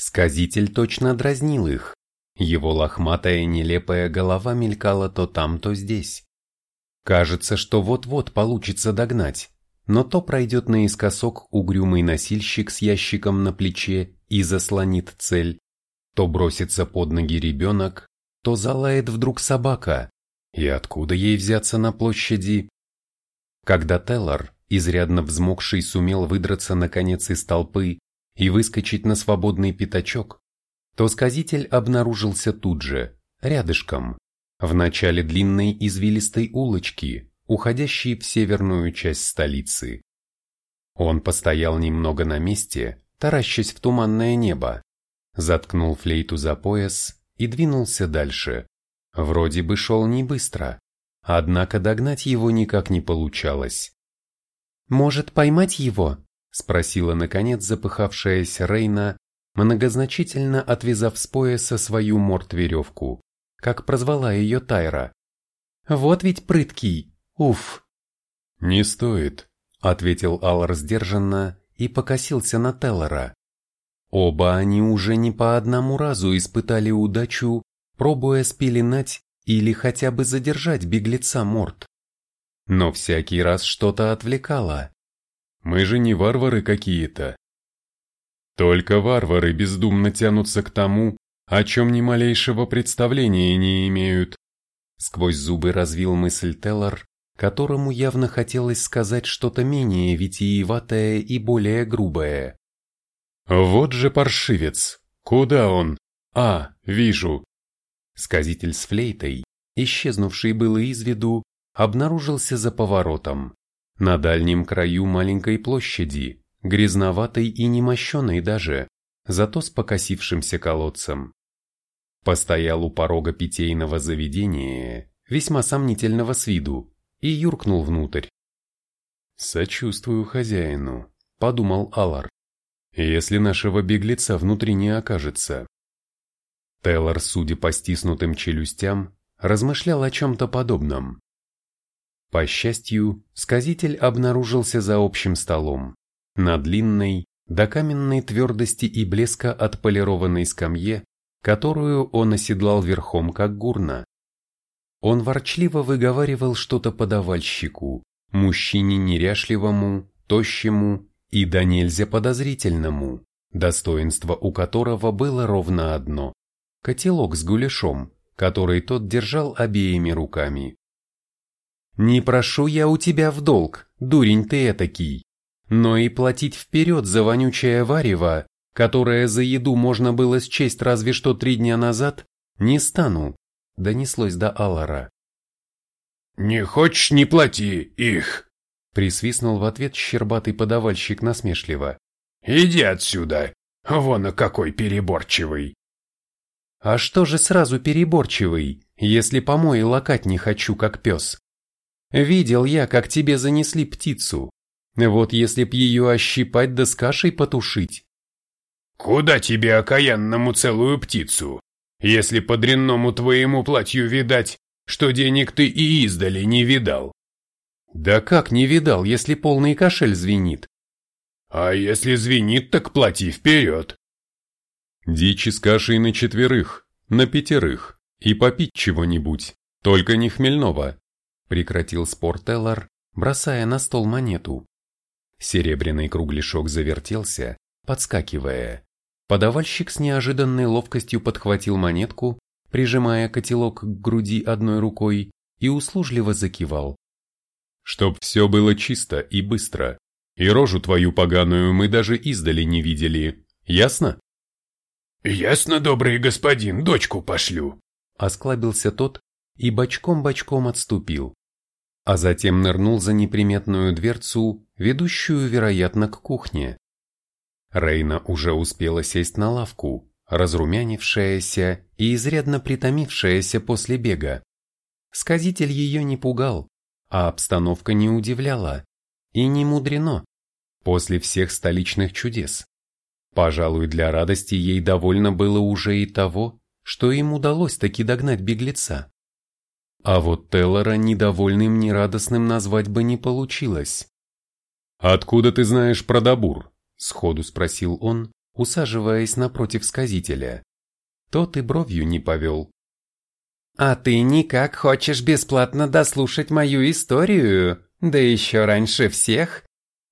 Сказитель точно дразнил их. Его лохматая нелепая голова мелькала то там, то здесь. Кажется, что вот-вот получится догнать, но то пройдет наискосок угрюмый носильщик с ящиком на плече и заслонит цель, то бросится под ноги ребенок, то залает вдруг собака. И откуда ей взяться на площади? Когда Теллар, изрядно взмокший, сумел выдраться наконец из толпы и выскочить на свободный пятачок, то сказитель обнаружился тут же, рядышком, в начале длинной извилистой улочки, уходящей в северную часть столицы. Он постоял немного на месте, таращась в туманное небо, заткнул флейту за пояс и двинулся дальше. Вроде бы шел не быстро, однако догнать его никак не получалось. «Может, поймать его?» – спросила наконец запыхавшаяся Рейна, многозначительно отвязав с пояса свою морт-веревку, как прозвала ее Тайра. «Вот ведь прыткий! Уф!» «Не стоит», — ответил Аллар сдержанно и покосился на Теллора. Оба они уже не по одному разу испытали удачу, пробуя спеленать или хотя бы задержать беглеца Морт. Но всякий раз что-то отвлекало. Мы же не варвары какие-то. Только варвары бездумно тянутся к тому, о чем ни малейшего представления не имеют. Сквозь зубы развил мысль Теллар, которому явно хотелось сказать что-то менее витиеватое и более грубое. Вот же паршивец! Куда он? А, вижу. Сказитель с флейтой, исчезнувший было из виду, обнаружился за поворотом, на дальнем краю маленькой площади, грязноватой и немощенной даже, зато с покосившимся колодцем. Постоял у порога питейного заведения, весьма сомнительного с виду, и юркнул внутрь. «Сочувствую хозяину», — подумал Алар, «если нашего беглеца внутри не окажется». Теллар, судя по стиснутым челюстям, размышлял о чем-то подобном. По счастью, сказитель обнаружился за общим столом, на длинной, до каменной твердости и блеска отполированной скамье, которую он оседлал верхом как гурна. Он ворчливо выговаривал что-то подавальщику, мужчине неряшливому, тощему и до нельзя подозрительному, достоинство у которого было ровно одно – котелок с гуляшом, который тот держал обеими руками. «Не прошу я у тебя в долг, дурень ты этакий, но и платить вперед за вонючее варево, которое за еду можно было счесть разве что три дня назад, не стану», — донеслось до Аллара. «Не хочешь, не плати их!» — присвистнул в ответ щербатый подавальщик насмешливо. «Иди отсюда! Вон какой переборчивый!» «А что же сразу переборчивый, если помои лакать не хочу, как пес? Видел я, как тебе занесли птицу. Вот если б ее ощипать да с кашей потушить, «Куда тебе, окаянному, целую птицу? Если по дрянному твоему платью видать, что денег ты и издали не видал». «Да как не видал, если полный кошель звенит?» «А если звенит, так плати вперед». «Дичи с кашей на четверых, на пятерых, и попить чего-нибудь, только не хмельного», прекратил спор Теллар, бросая на стол монету. Серебряный кругляшок завертелся, подскакивая. Подавальщик с неожиданной ловкостью подхватил монетку, прижимая котелок к груди одной рукой, и услужливо закивал. «Чтоб все было чисто и быстро, и рожу твою поганую мы даже издали не видели, ясно?» «Ясно, добрый господин, дочку пошлю», — осклабился тот и бочком-бочком отступил, а затем нырнул за неприметную дверцу, ведущую, вероятно, к кухне. Рейна уже успела сесть на лавку, разрумянившаяся и изрядно притомившаяся после бега. Сказитель ее не пугал, а обстановка не удивляла. И не мудрено, после всех столичных чудес. Пожалуй, для радости ей довольно было уже и того, что им удалось таки догнать беглеца. А вот Теллора недовольным ни радостным назвать бы не получилось. «Откуда ты знаешь про Дабур?» Сходу спросил он, усаживаясь напротив сказителя. Тот и бровью не повел. «А ты никак хочешь бесплатно дослушать мою историю, да еще раньше всех?»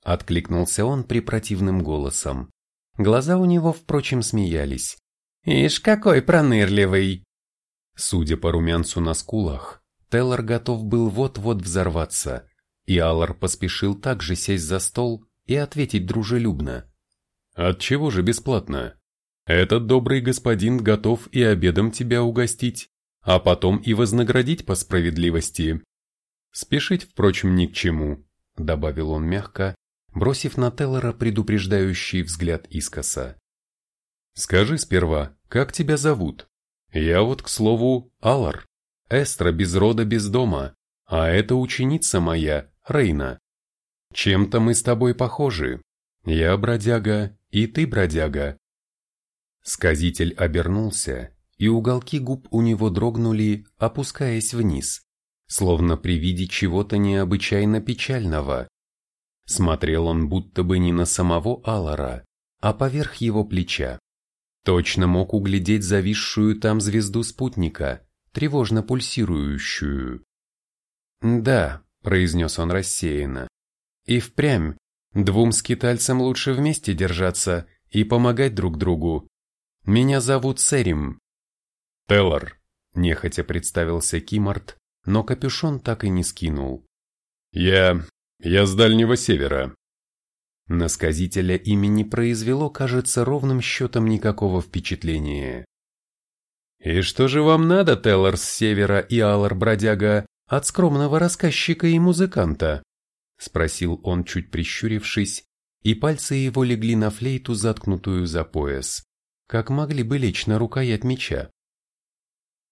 Откликнулся он припротивным голосом. Глаза у него, впрочем, смеялись. «Ишь, какой пронырливый!» Судя по румянцу на скулах, Теллор готов был вот-вот взорваться, и Аллар поспешил также сесть за стол и ответить дружелюбно. «От чего же бесплатно? Этот добрый господин готов и обедом тебя угостить, а потом и вознаградить по справедливости. Спешить, впрочем, ни к чему», — добавил он мягко, бросив на Теллора предупреждающий взгляд искоса. «Скажи сперва, как тебя зовут? Я вот, к слову, Алар, Эстра без рода, без дома, а это ученица моя, Рейна. Чем-то мы с тобой похожи. Я бродяга, и ты бродяга». Сказитель обернулся и уголки губ у него дрогнули, опускаясь вниз, словно при виде чего-то необычайно печального. Смотрел он будто бы не на самого Алара, а поверх его плеча. Точно мог углядеть зависшую там звезду спутника, тревожно пульсирующую. «Да», — произнес он рассеянно, — «и впрямь, двум скитальцам лучше вместе держаться и помогать друг другу. Меня зовут Серим, «Теллар», – нехотя представился Кимарт, но капюшон так и не скинул. «Я... я с Дальнего Севера». На сказителя имени произвело, кажется, ровным счетом никакого впечатления. «И что же вам надо, Теллар с Севера и Аллар Бродяга, от скромного рассказчика и музыканта?» – спросил он, чуть прищурившись, и пальцы его легли на флейту, заткнутую за пояс, как могли бы лечь на рукоять меча.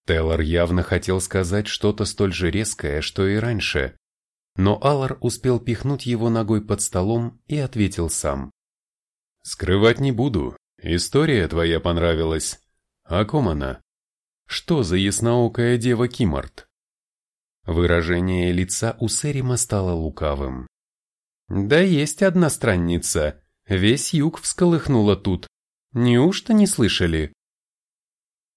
Теллар явно хотел сказать что-то столь же резкое, что и раньше, но Аллар успел пихнуть его ногой под столом и ответил сам. «Скрывать не буду. История твоя понравилась. О ком она? Что за ясноокая дева Кимарт?» Выражение лица у Серима стало лукавым. «Да есть одна странница. Весь юг всколыхнула тут. Неужто не слышали?»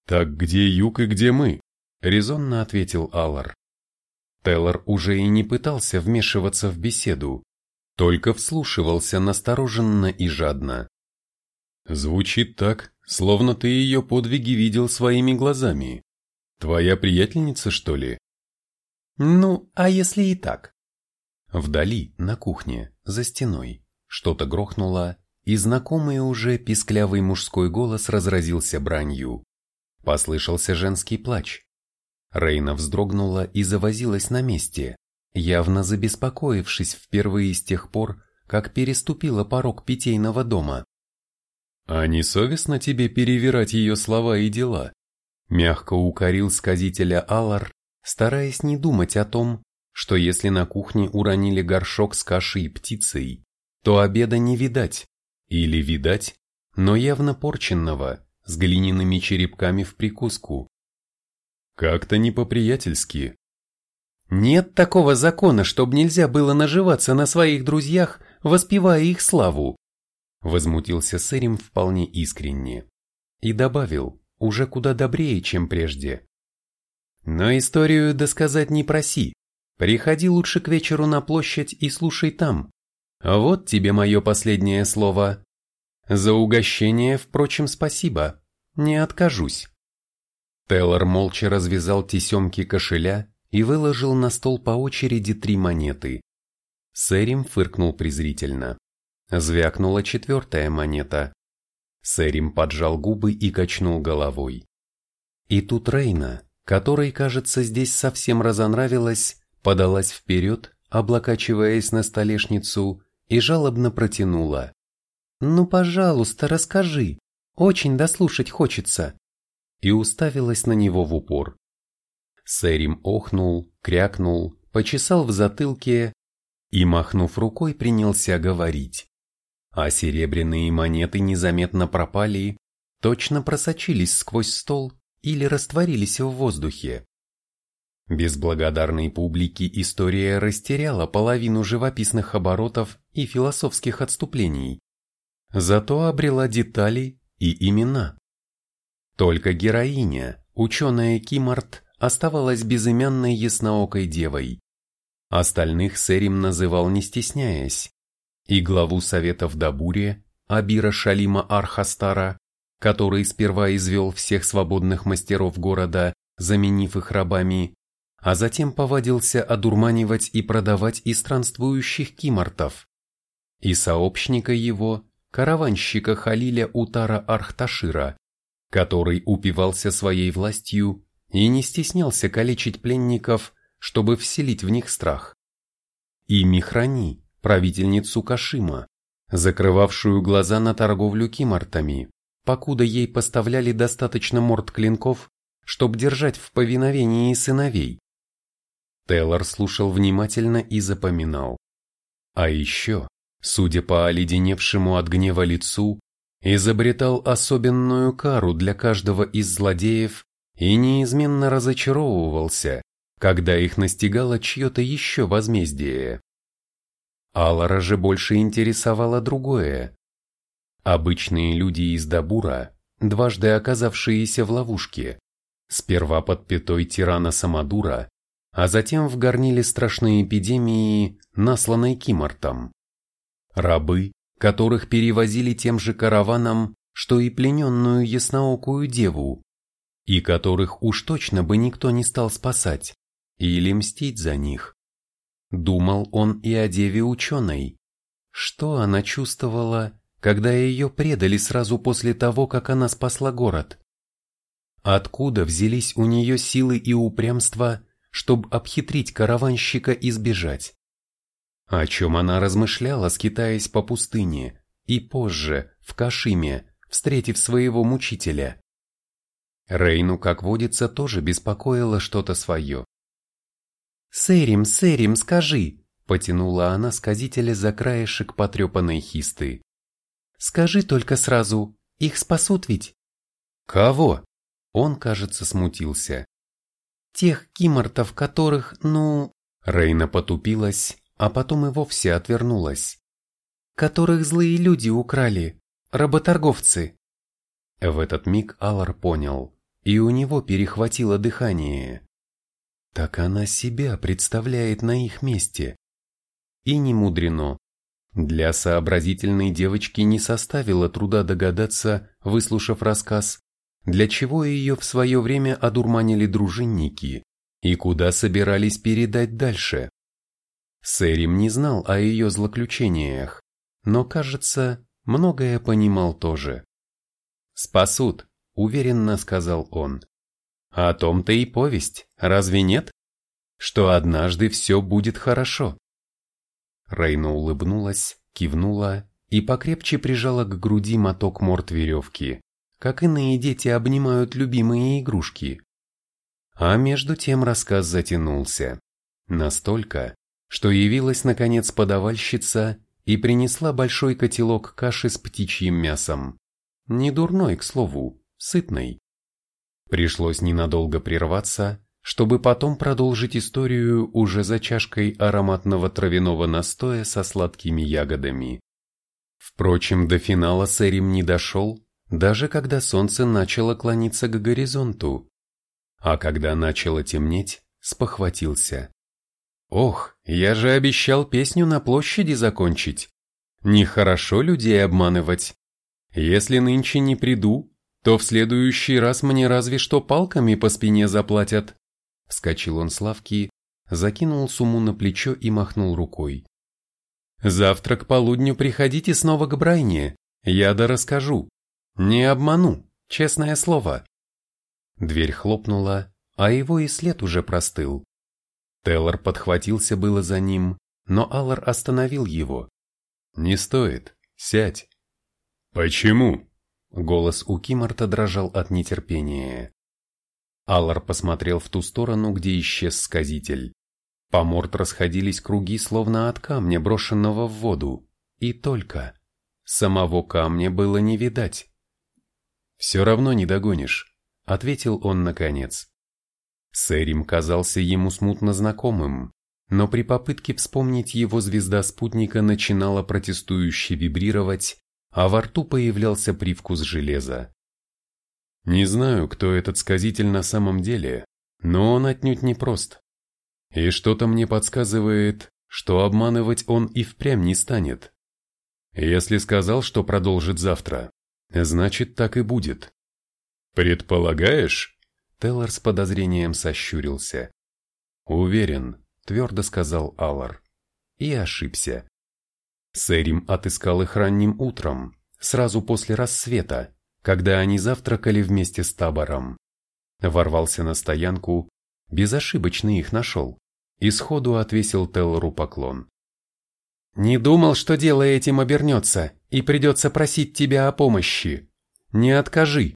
«Так где юг и где мы?» – резонно ответил Аллар. Теллор уже и не пытался вмешиваться в беседу, только вслушивался настороженно и жадно. «Звучит так, словно ты ее подвиги видел своими глазами. Твоя приятельница, что ли?» «Ну, а если и так?» Вдали, на кухне, за стеной, что-то грохнуло, и знакомый уже писклявый мужской голос разразился бранью. Послышался женский плач. Рейна вздрогнула и завозилась на месте, явно забеспокоившись впервые с тех пор, как переступила порог питейного дома. «А не совестно тебе перевирать ее слова и дела?» Мягко укорил сказителя Алар, стараясь не думать о том, что если на кухне уронили горшок с кашей и птицей, то обеда не видать, или видать, но явно порченного, с глиняными черепками в прикуску. Как-то не по-приятельски. Нет такого закона, чтобы нельзя было наживаться на своих друзьях, воспевая их славу. Возмутился Сэрим вполне искренне. И добавил, уже куда добрее, чем прежде. Но историю досказать не проси. Приходи лучше к вечеру на площадь и слушай там. Вот тебе мое последнее слово. За угощение, впрочем, спасибо. Не откажусь. Теллор молча развязал тесемки кошеля и выложил на стол по очереди три монеты. Сэрим фыркнул презрительно. Звякнула четвертая монета. Сэрим поджал губы и качнул головой. И тут Рейна, которой, кажется, здесь совсем разонравилась, подалась вперед, облокачиваясь на столешницу, и жалобно протянула. «Ну, пожалуйста, расскажи. Очень дослушать хочется». И уставилась на него в упор. Сэрим охнул, крякнул, почесал в затылке и, махнув рукой, принялся говорить. А серебряные монеты незаметно пропали, точно просочились сквозь стол или растворились в воздухе. Без благодарной публики история растеряла половину живописных оборотов и философских отступлений. зато обрела детали и имена. Только героиня, ученая Кимарт, оставалась безымянной ясноокой девой. Остальных Сэрим называл не стесняясь. И главу совета в Дабуре, Абира Шалима Архастара, который сперва извел всех свободных мастеров города, заменив их рабами, а затем повадился одурманивать и продавать и странствующих кимартов. И сообщника его, караванщика Халиля Утара Архташира, который упивался своей властью и не стеснялся калечить пленников, чтобы вселить в них страх. И Михрани, правительницу Кашима, закрывавшую глаза на торговлю кимартами, покуда ей поставляли достаточно морд клинков, чтобы держать в повиновении сыновей. Теллор слушал внимательно и запоминал. А еще, судя по оледеневшему от гнева лицу, изобретал особенную кару для каждого из злодеев и неизменно разочаровывался, когда их настигало чье-то еще возмездие. Аллара же больше интересовало другое. Обычные люди из Дабура, дважды оказавшиеся в ловушке, сперва под пятой тирана Самадура, а затем в горниле страшной эпидемии, насланной Кимартом. Рабы, которых перевозили тем же караваном, что и плененную ясноокую деву, и которых уж точно бы никто не стал спасать или мстить за них. Думал он и о деве ученой. Что она чувствовала, когда ее предали сразу после того, как она спасла город? Откуда взялись у нее силы и упрямство, чтобы обхитрить караванщика и сбежать? О чем она размышляла, скитаясь по пустыне, и позже, в Кашиме, встретив своего мучителя? Рейну, как водится, тоже беспокоило что-то свое. «Сэрим, Сэрим, скажи!» – потянула она сказителя за краешек потрепанной хисты. «Скажи только сразу, их спасут ведь?» «Кого?» Он, кажется, смутился. «Тех кимортов, которых, ну...» Рейна потупилась, а потом и вовсе отвернулась. «Которых злые люди украли, работорговцы». В этот миг Алар понял, и у него перехватило дыхание. Так она себя представляет на их месте. И не мудрено. Для сообразительной девочки не составило труда догадаться, выслушав рассказ, для чего ее в свое время одурманили дружинники и куда собирались передать дальше. Сэрим не знал о ее злоключениях, но, кажется, многое понимал тоже. «Спасут», — уверенно сказал он. О том-то и повесть, разве нет? Что однажды все будет хорошо. Рейна улыбнулась, кивнула и покрепче прижала к груди моток морд веревки, как иные дети обнимают любимые игрушки. А между тем рассказ затянулся. Настолько, что явилась наконец подавальщица и принесла большой котелок каши с птичьим мясом. Не дурной, к слову, сытной. Пришлось ненадолго прерваться, чтобы потом продолжить историю уже за чашкой ароматного травяного настоя со сладкими ягодами. Впрочем, до финала Сэрим не дошел, даже когда солнце начало клониться к горизонту. А когда начало темнеть, спохватился. «Ох, я же обещал песню на площади закончить. Нехорошо людей обманывать. Если нынче не приду, то в следующий раз мне разве что палками по спине заплатят. Вскочил он с лавки, закинул сумму на плечо и махнул рукой. Завтра к полудню приходите снова к Брайне, я да расскажу. Не обману, честное слово. Дверь хлопнула, а его и след уже простыл. Теллор подхватился было за ним, но Аллар остановил его. «Не стоит, сядь». «Почему?» Голос у Кимарта дрожал от нетерпения. Аллар посмотрел в ту сторону, где исчез сказитель. По морд расходились круги, словно от камня, брошенного в воду. И только. Самого камня было не видать. «Все равно не догонишь», — ответил он наконец. Сэрим казался ему смутно знакомым, но при попытке вспомнить его звезда спутника начинала протестующе вибрировать, а во рту появлялся привкус железа. Не знаю, кто этот сказитель на самом деле, но он отнюдь не прост. И что-то мне подсказывает, что обманывать он и впрямь не станет. Если сказал, что продолжит завтра, значит так и будет. «Предполагаешь?» Теллар с подозрением сощурился. «Уверен», — твердо сказал Аллар. И ошибся. Сэрим отыскал их ранним утром, сразу после рассвета, когда они завтракали вместе с табором. Ворвался на стоянку, безошибочно их нашел, и сходу отвесил Теллору поклон. «Не думал, что дело этим обернется, и придется просить тебя о помощи. Не откажи!»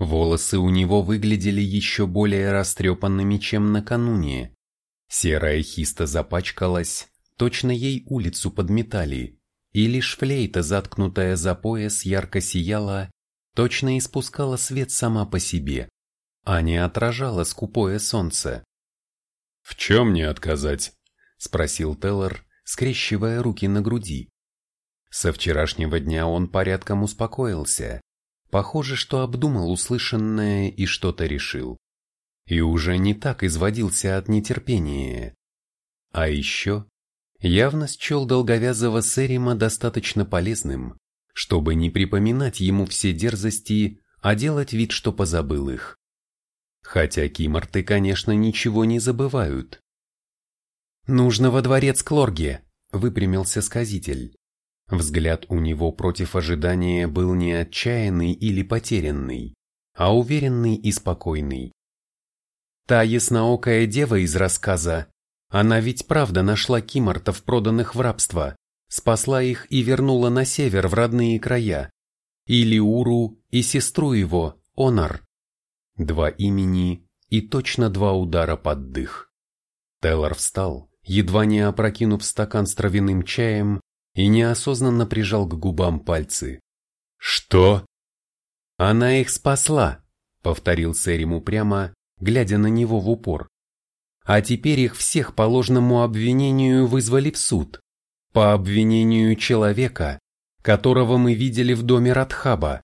Волосы у него выглядели еще более растрепанными, чем накануне. Серая хиста запачкалась, точно ей улицу подметали, и лишь флейта, заткнутая за пояс, ярко сияла, точно испускала свет сама по себе, а не отражала скупое солнце. «В чем не отказать?» — спросил Теллер, скрещивая руки на груди. Со вчерашнего дня он порядком успокоился. Похоже, что обдумал услышанное и что-то решил. И уже не так изводился от нетерпения. А еще явно счел долговязого Сэрима достаточно полезным, чтобы не припоминать ему все дерзости, а делать вид, что позабыл их. Хотя киморты, конечно, ничего не забывают. «Нужно во дворец Клорге», — выпрямился сказитель. Взгляд у него против ожидания был не отчаянный или потерянный, а уверенный и спокойный. Та ясноокая дева из рассказа она ведь правда нашла кимортов, проданных в рабство, спасла их и вернула на север в родные края. И Лиуру, и сестру его, Онар. Два имени и точно два удара под дых. Теллар встал, едва не опрокинув стакан с травяным чаем, и неосознанно прижал к губам пальцы. «Что?» «Она их спасла», — повторил Сэрим упрямо, глядя на него в упор а теперь их всех по ложному обвинению вызвали в суд. По обвинению человека, которого мы видели в доме Радхаба.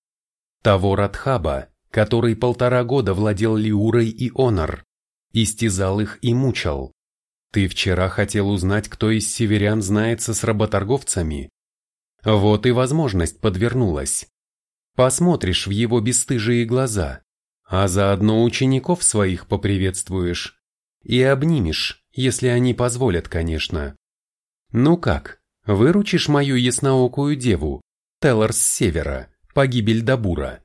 Того Радхаба, который полтора года владел Лиурой и Онор, истязал их и мучал. Ты вчера хотел узнать, кто из северян знается с работорговцами? Вот и возможность подвернулась. Посмотришь в его бесстыжие глаза, а заодно учеников своих поприветствуешь. И обнимешь, если они позволят, конечно. Ну как, выручишь мою ясноокую деву, Теллар с севера, погибель Дабура?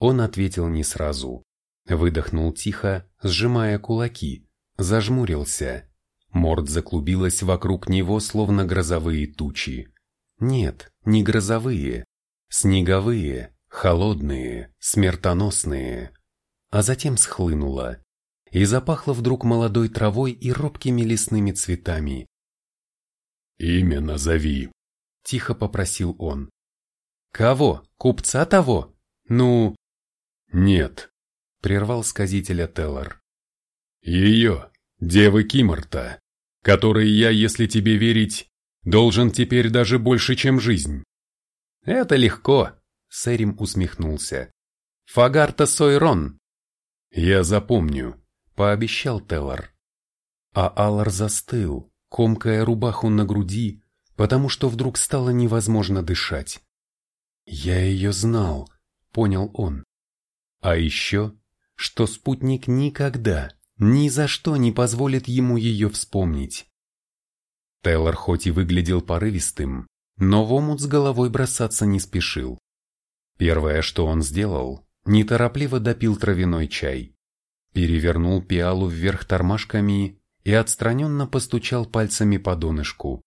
Он ответил не сразу. Выдохнул тихо, сжимая кулаки, зажмурился. Морд заклубилась вокруг него, словно грозовые тучи. Нет, не грозовые, снеговые, холодные, смертоносные. А затем схлынула, и запахло вдруг молодой травой и робкими лесными цветами. «Имя назови», — тихо попросил он. «Кого? Купца того? Ну...» «Нет», — прервал сказителя Теллар. «Ее, девы Киморта, которой я, если тебе верить, должен теперь даже больше, чем жизнь». «Это легко», — Сэрим усмехнулся. «Фагарта Сойрон». «Я запомню», пообещал Теллар. А Аллар застыл, комкая рубаху на груди, потому что вдруг стало невозможно дышать. «Я ее знал», — понял он. А еще, что спутник никогда, ни за что не позволит ему ее вспомнить. Тейлор хоть и выглядел порывистым, но в омут с головой бросаться не спешил. Первое, что он сделал, неторопливо допил травяной чай перевернул пиалу вверх тормашками и отстраненно постучал пальцами по донышку.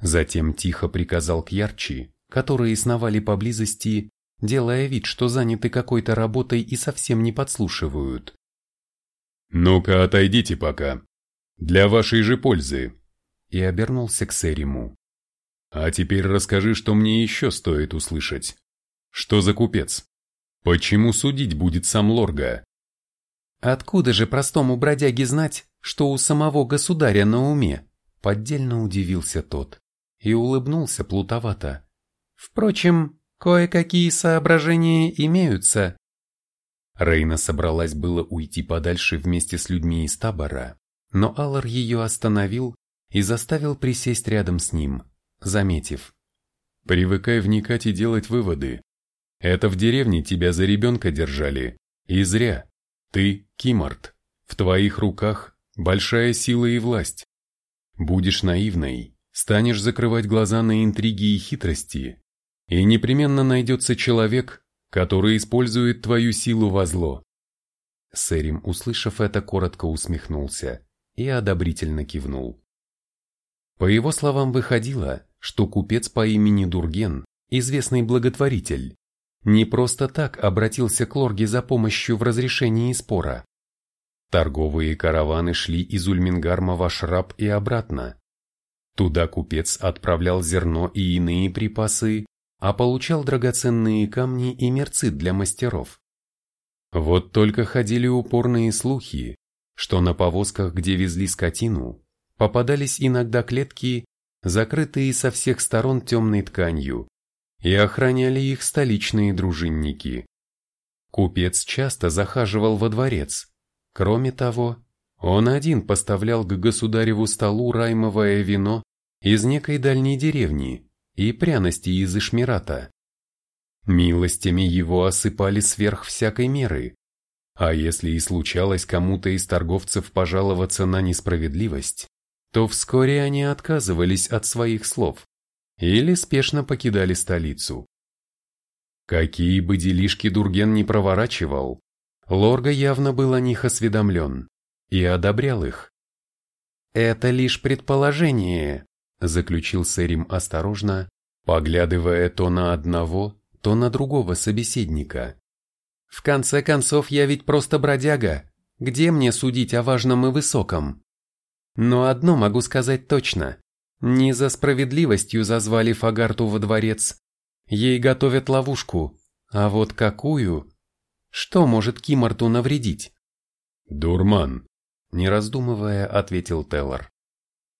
Затем тихо приказал к ярчи, которые сновали поблизости, делая вид, что заняты какой-то работой и совсем не подслушивают. «Ну-ка, отойдите пока. Для вашей же пользы». И обернулся к Сериму. «А теперь расскажи, что мне еще стоит услышать. Что за купец? Почему судить будет сам Лорга?» Откуда же простому бродяге знать, что у самого государя на уме? Поддельно удивился тот и улыбнулся плутовато. Впрочем, кое-какие соображения имеются. Рейна собралась было уйти подальше вместе с людьми из табора, но Аллар ее остановил и заставил присесть рядом с ним, заметив. «Привыкай вникать и делать выводы. Это в деревне тебя за ребенка держали, и зря. Ты, Кимарт, в твоих руках большая сила и власть. Будешь наивной, станешь закрывать глаза на интриги и хитрости, и непременно найдется человек, который использует твою силу во зло. Сэрим, услышав это, коротко усмехнулся и одобрительно кивнул. По его словам выходило, что купец по имени Дурген, известный благотворитель, не просто так обратился к Лорге за помощью в разрешении спора. Торговые караваны шли из Ульмингарма в Ашраб и обратно. Туда купец отправлял зерно и иные припасы, а получал драгоценные камни и мерцы для мастеров. Вот только ходили упорные слухи, что на повозках, где везли скотину, попадались иногда клетки, закрытые со всех сторон темной тканью, и охраняли их столичные дружинники. Купец часто захаживал во дворец. Кроме того, он один поставлял к государеву столу раймовое вино из некой дальней деревни, и пряности из Ишмирата. Милостями его осыпали сверх всякой меры, а если и случалось кому-то из торговцев пожаловаться на несправедливость, то вскоре они отказывались от своих слов или спешно покидали столицу. Какие бы делишки Дурген не проворачивал, Лорга явно был о них осведомлен и одобрял их. «Это лишь предположение», заключил Сэрим осторожно, поглядывая то на одного, то на другого собеседника. В конце концов, я ведь просто бродяга. Где мне судить о важном и высоком? Но одно могу сказать точно. Не за справедливостью зазвали Фагарту во дворец. Ей готовят ловушку. А вот какую? Что может Кимарту навредить? Дурман, не раздумывая, ответил Теллар.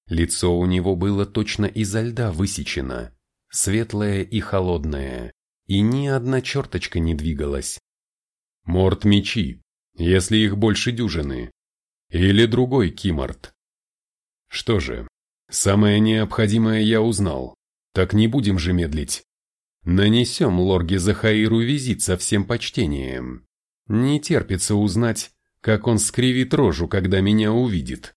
Лицо у него было точно изо льда высечено, светлое и холодное, и ни одна черточка не двигалась. Морт мечи, если их больше дюжины. Или другой киморт. Что же, самое необходимое я узнал, так не будем же медлить. Нанесем лорге Захаиру визит со всем почтением. Не терпится узнать, как он скривит рожу, когда меня увидит.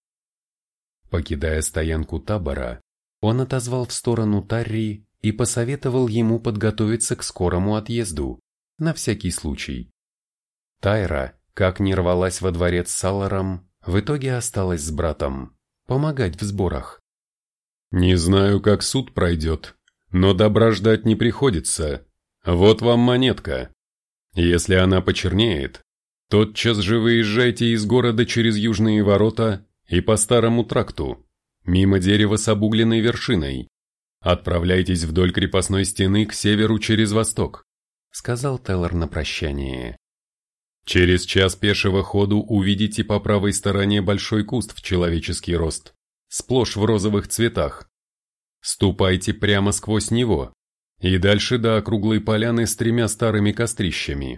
Покидая стоянку табора, он отозвал в сторону Тарри и посоветовал ему подготовиться к скорому отъезду, на всякий случай. Тайра, как не рвалась во дворец с Саларом, в итоге осталась с братом, помогать в сборах. «Не знаю, как суд пройдет, но добра ждать не приходится. Вот вам монетка. Если она почернеет, тотчас же выезжайте из города через южные ворота и по старому тракту, мимо дерева с обугленной вершиной. Отправляйтесь вдоль крепостной стены к северу через восток», — сказал Теллор на прощание. «Через час пешего ходу увидите по правой стороне большой куст в человеческий рост, сплошь в розовых цветах. Ступайте прямо сквозь него и дальше до округлой поляны с тремя старыми кострищами.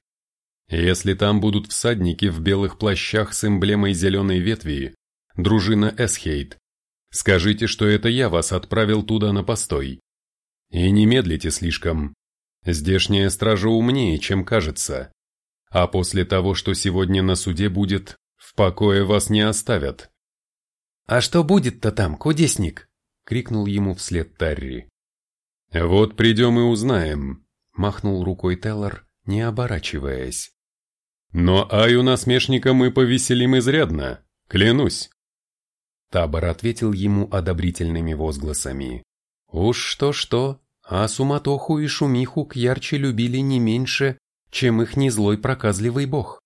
Если там будут всадники в белых плащах с эмблемой зеленой ветви, дружина Эсхейт. Скажите, что это я вас отправил туда на постой. И не медлите слишком. Здешняя стража умнее, чем кажется. А после того, что сегодня на суде будет, в покое вас не оставят. «А что будет-то там, кудесник?» — крикнул ему вслед Тарри. «Вот придем и узнаем», — махнул рукой Теллар, не оборачиваясь. «Но Аю насмешника мы повеселим изрядно, клянусь». Табор ответил ему одобрительными возгласами. Уж что-что, а суматоху и шумиху ярче любили не меньше, чем их незлой проказливый бог.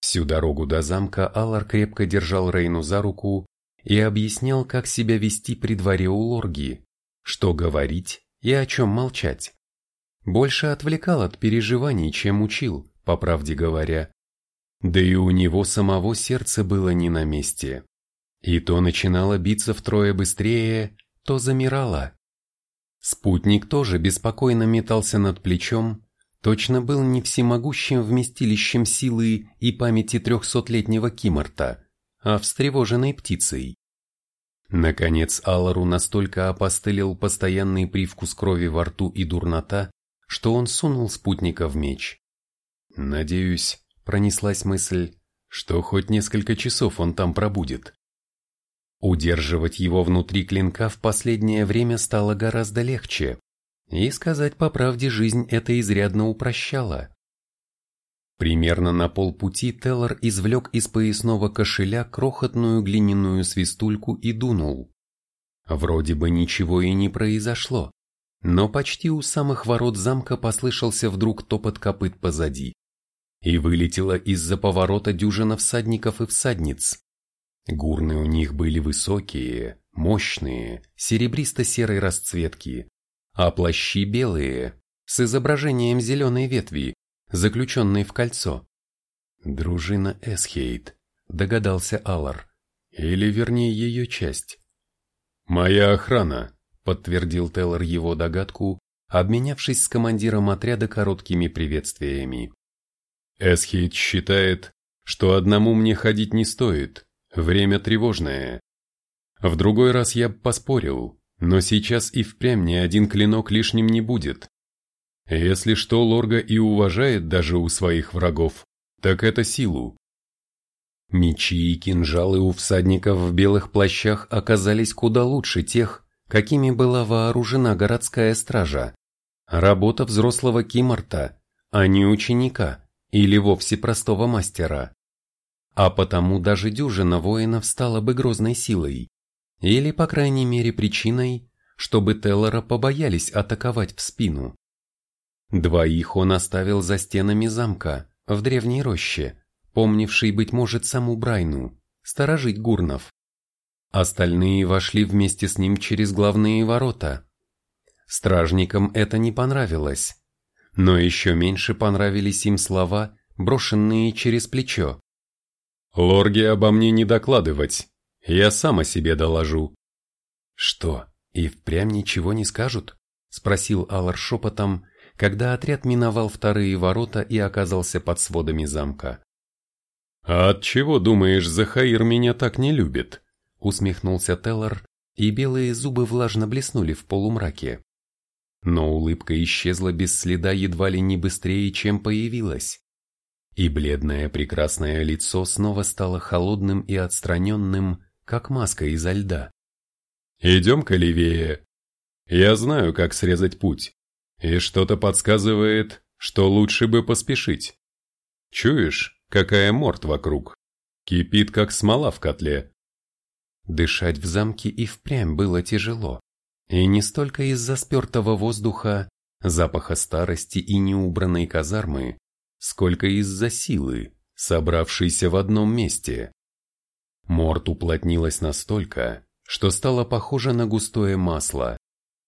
Всю дорогу до замка Аллар крепко держал Рейну за руку и объяснял, как себя вести при дворе у Лорги, что говорить и о чем молчать. Больше отвлекал от переживаний, чем учил, по правде говоря. Да и у него самого сердце было не на месте. И то начинало биться втрое быстрее, то замирало. Спутник тоже беспокойно метался над плечом, точно был не всемогущим вместилищем силы и памяти трехсотлетнего Киморта, а встревоженной птицей. Наконец Алару настолько опостылил постоянный привкус крови во рту и дурнота, что он сунул спутника в меч. «Надеюсь», — пронеслась мысль, — «что хоть несколько часов он там пробудет». Удерживать его внутри клинка в последнее время стало гораздо легче, и сказать по правде жизнь это изрядно упрощала. Примерно на полпути Теллор извлек из поясного кошеля крохотную глиняную свистульку и дунул. Вроде бы ничего и не произошло, но почти у самых ворот замка послышался вдруг топот копыт позади. И вылетела из-за поворота дюжина всадников и всадниц. Гурны у них были высокие, мощные, серебристо-серой расцветки, а плащи белые, с изображением зеленой ветви, заключенной в кольцо. Дружина Эсхейт, догадался Алар, или вернее ее часть. «Моя охрана», — подтвердил Теллор его догадку, обменявшись с командиром отряда короткими приветствиями. Эсхейт считает, что одному мне ходить не стоит, время тревожное. В другой раз я б поспорил, но сейчас и впрямь ни один клинок лишним не будет. Если что Лорга и уважает даже у своих врагов, так это силу. Мечи и кинжалы у всадников в белых плащах оказались куда лучше тех, какими была вооружена городская стража. Работа взрослого киморта, а не ученика или вовсе простого мастера. А потому даже дюжина воинов стала бы грозной силой, или, по крайней мере, причиной, чтобы Теллора побоялись атаковать в спину. Двоих он оставил за стенами замка, в древней роще, помнившей, быть может, саму Брайну, сторожить гурнов. Остальные вошли вместе с ним через главные ворота. Стражникам это не понравилось, но еще меньше понравились им слова, брошенные через плечо. «Лорги обо мне не докладывать, я сам о себе доложу». «Что, и впрямь ничего не скажут?» — спросил Алар шепотом, когда отряд миновал вторые ворота и оказался под сводами замка. «А от чего, думаешь, Захаир меня так не любит?» — усмехнулся Теллар, и белые зубы влажно блеснули в полумраке. Но улыбка исчезла без следа едва ли не быстрее, чем появилась. И бледное прекрасное лицо снова стало холодным и отстраненным, как маска изо льда. «Идем-ка левее. Я знаю, как срезать путь. И что-то подсказывает, что лучше бы поспешить. Чуешь, какая морд вокруг? Кипит, как смола в котле. Дышать в замке и впрямь было тяжело. И не столько из-за спертого воздуха, запаха старости и неубранной казармы, сколько из-за силы, собравшейся в одном месте. Морд уплотнилась настолько, что стало похоже на густое масло,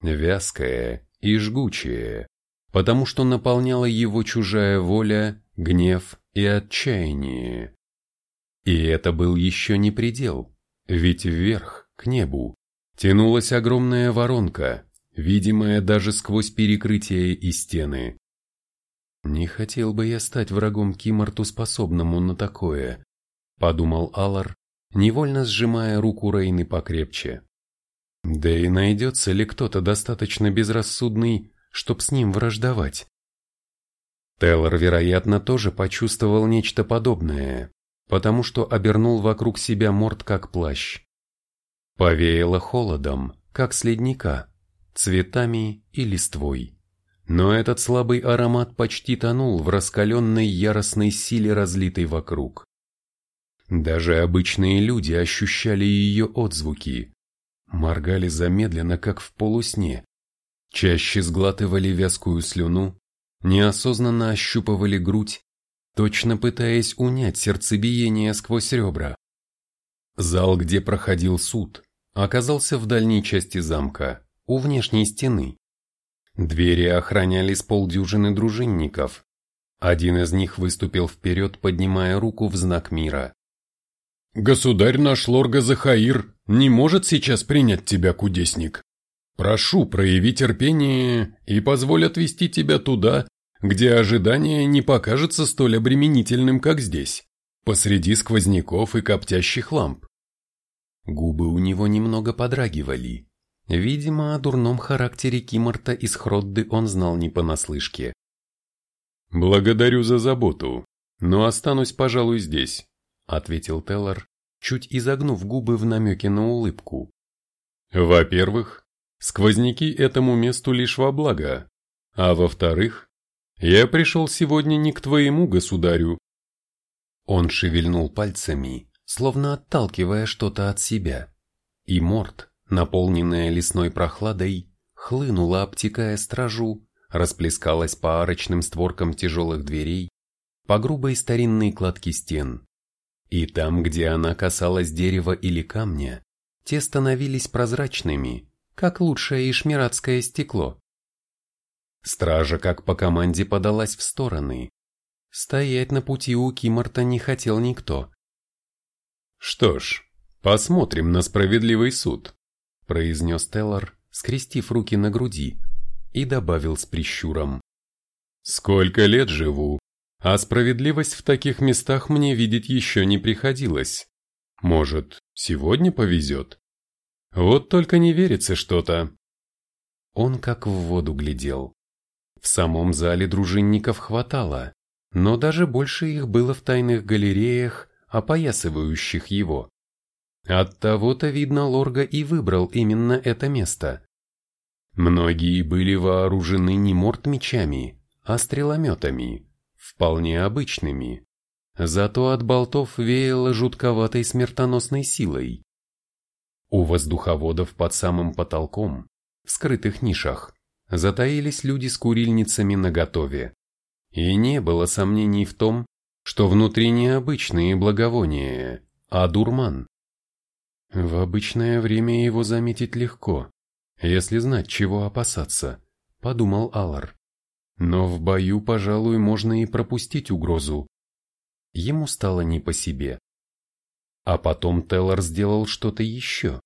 вязкое и жгучее, потому что наполняла его чужая воля, гнев и отчаяние. И это был еще не предел, ведь вверх, к небу, тянулась огромная воронка, видимая даже сквозь перекрытия и стены. «Не хотел бы я стать врагом Кимарту, способному на такое», — подумал Алар, невольно сжимая руку Рейны покрепче. Да и найдется ли кто-то достаточно безрассудный, чтоб с ним враждовать? Теллор, вероятно, тоже почувствовал нечто подобное, потому что обернул вокруг себя морд как плащ. Повеяло холодом, как с ледника, цветами и листвой. Но этот слабый аромат почти тонул в раскаленной яростной силе, разлитой вокруг. Даже обычные люди ощущали ее отзвуки, моргали замедленно, как в полусне, чаще сглатывали вязкую слюну, неосознанно ощупывали грудь, точно пытаясь унять сердцебиение сквозь ребра. Зал, где проходил суд, оказался в дальней части замка, у внешней стены. Двери охраняли с полдюжины дружинников. Один из них выступил вперед, поднимая руку в знак мира. «Государь наш Лорга Захаир не может сейчас принять тебя, кудесник. Прошу, прояви терпение и позволь отвести тебя туда, где ожидание не покажется столь обременительным, как здесь, посреди сквозняков и коптящих ламп. Губы у него немного подрагивали. Видимо, о дурном характере Киморта из Хродды он знал не понаслышке. «Благодарю за заботу, но останусь, пожалуй, здесь», — ответил Теллар, чуть изогнув губы в намеке на улыбку. «Во-первых, сквозняки этому месту лишь во благо, а во-вторых, я пришел сегодня не к твоему государю». Он шевельнул пальцами, словно отталкивая что-то от себя, и морд, наполненная лесной прохладой, хлынула, обтекая стражу, расплескалась по арочным створкам тяжелых дверей, по грубой старинной кладке стен. И там, где она касалась дерева или камня, те становились прозрачными, как лучшее ишмиратское стекло. Стража как по команде подалась в стороны. Стоять на пути у Кимарта не хотел никто. «Что ж, посмотрим на справедливый суд», – произнес Теллар, скрестив руки на груди, и добавил с прищуром. «Сколько лет живу, а справедливость в таких местах мне видеть еще не приходилось. Может, сегодня повезет? Вот только не верится что-то». Он как в воду глядел. В самом зале дружинников хватало, но даже больше их было в тайных галереях, опоясывающих его. Оттого-то, видно, Лорга и выбрал именно это место. Многие были вооружены не морт-мечами, а стрелометами, вполне обычными. Зато от болтов веяло жутковатой смертоносной силой. У воздуховодов под самым потолком, в скрытых нишах, затаились люди с курильницами наготове. И не было сомнений в том, что внутри не обычные благовония, а дурман. В обычное время его заметить легко, если знать, чего опасаться, подумал Алар. Но в бою, пожалуй, можно и пропустить угрозу. Ему стало не по себе. А потом Теллар сделал что-то еще,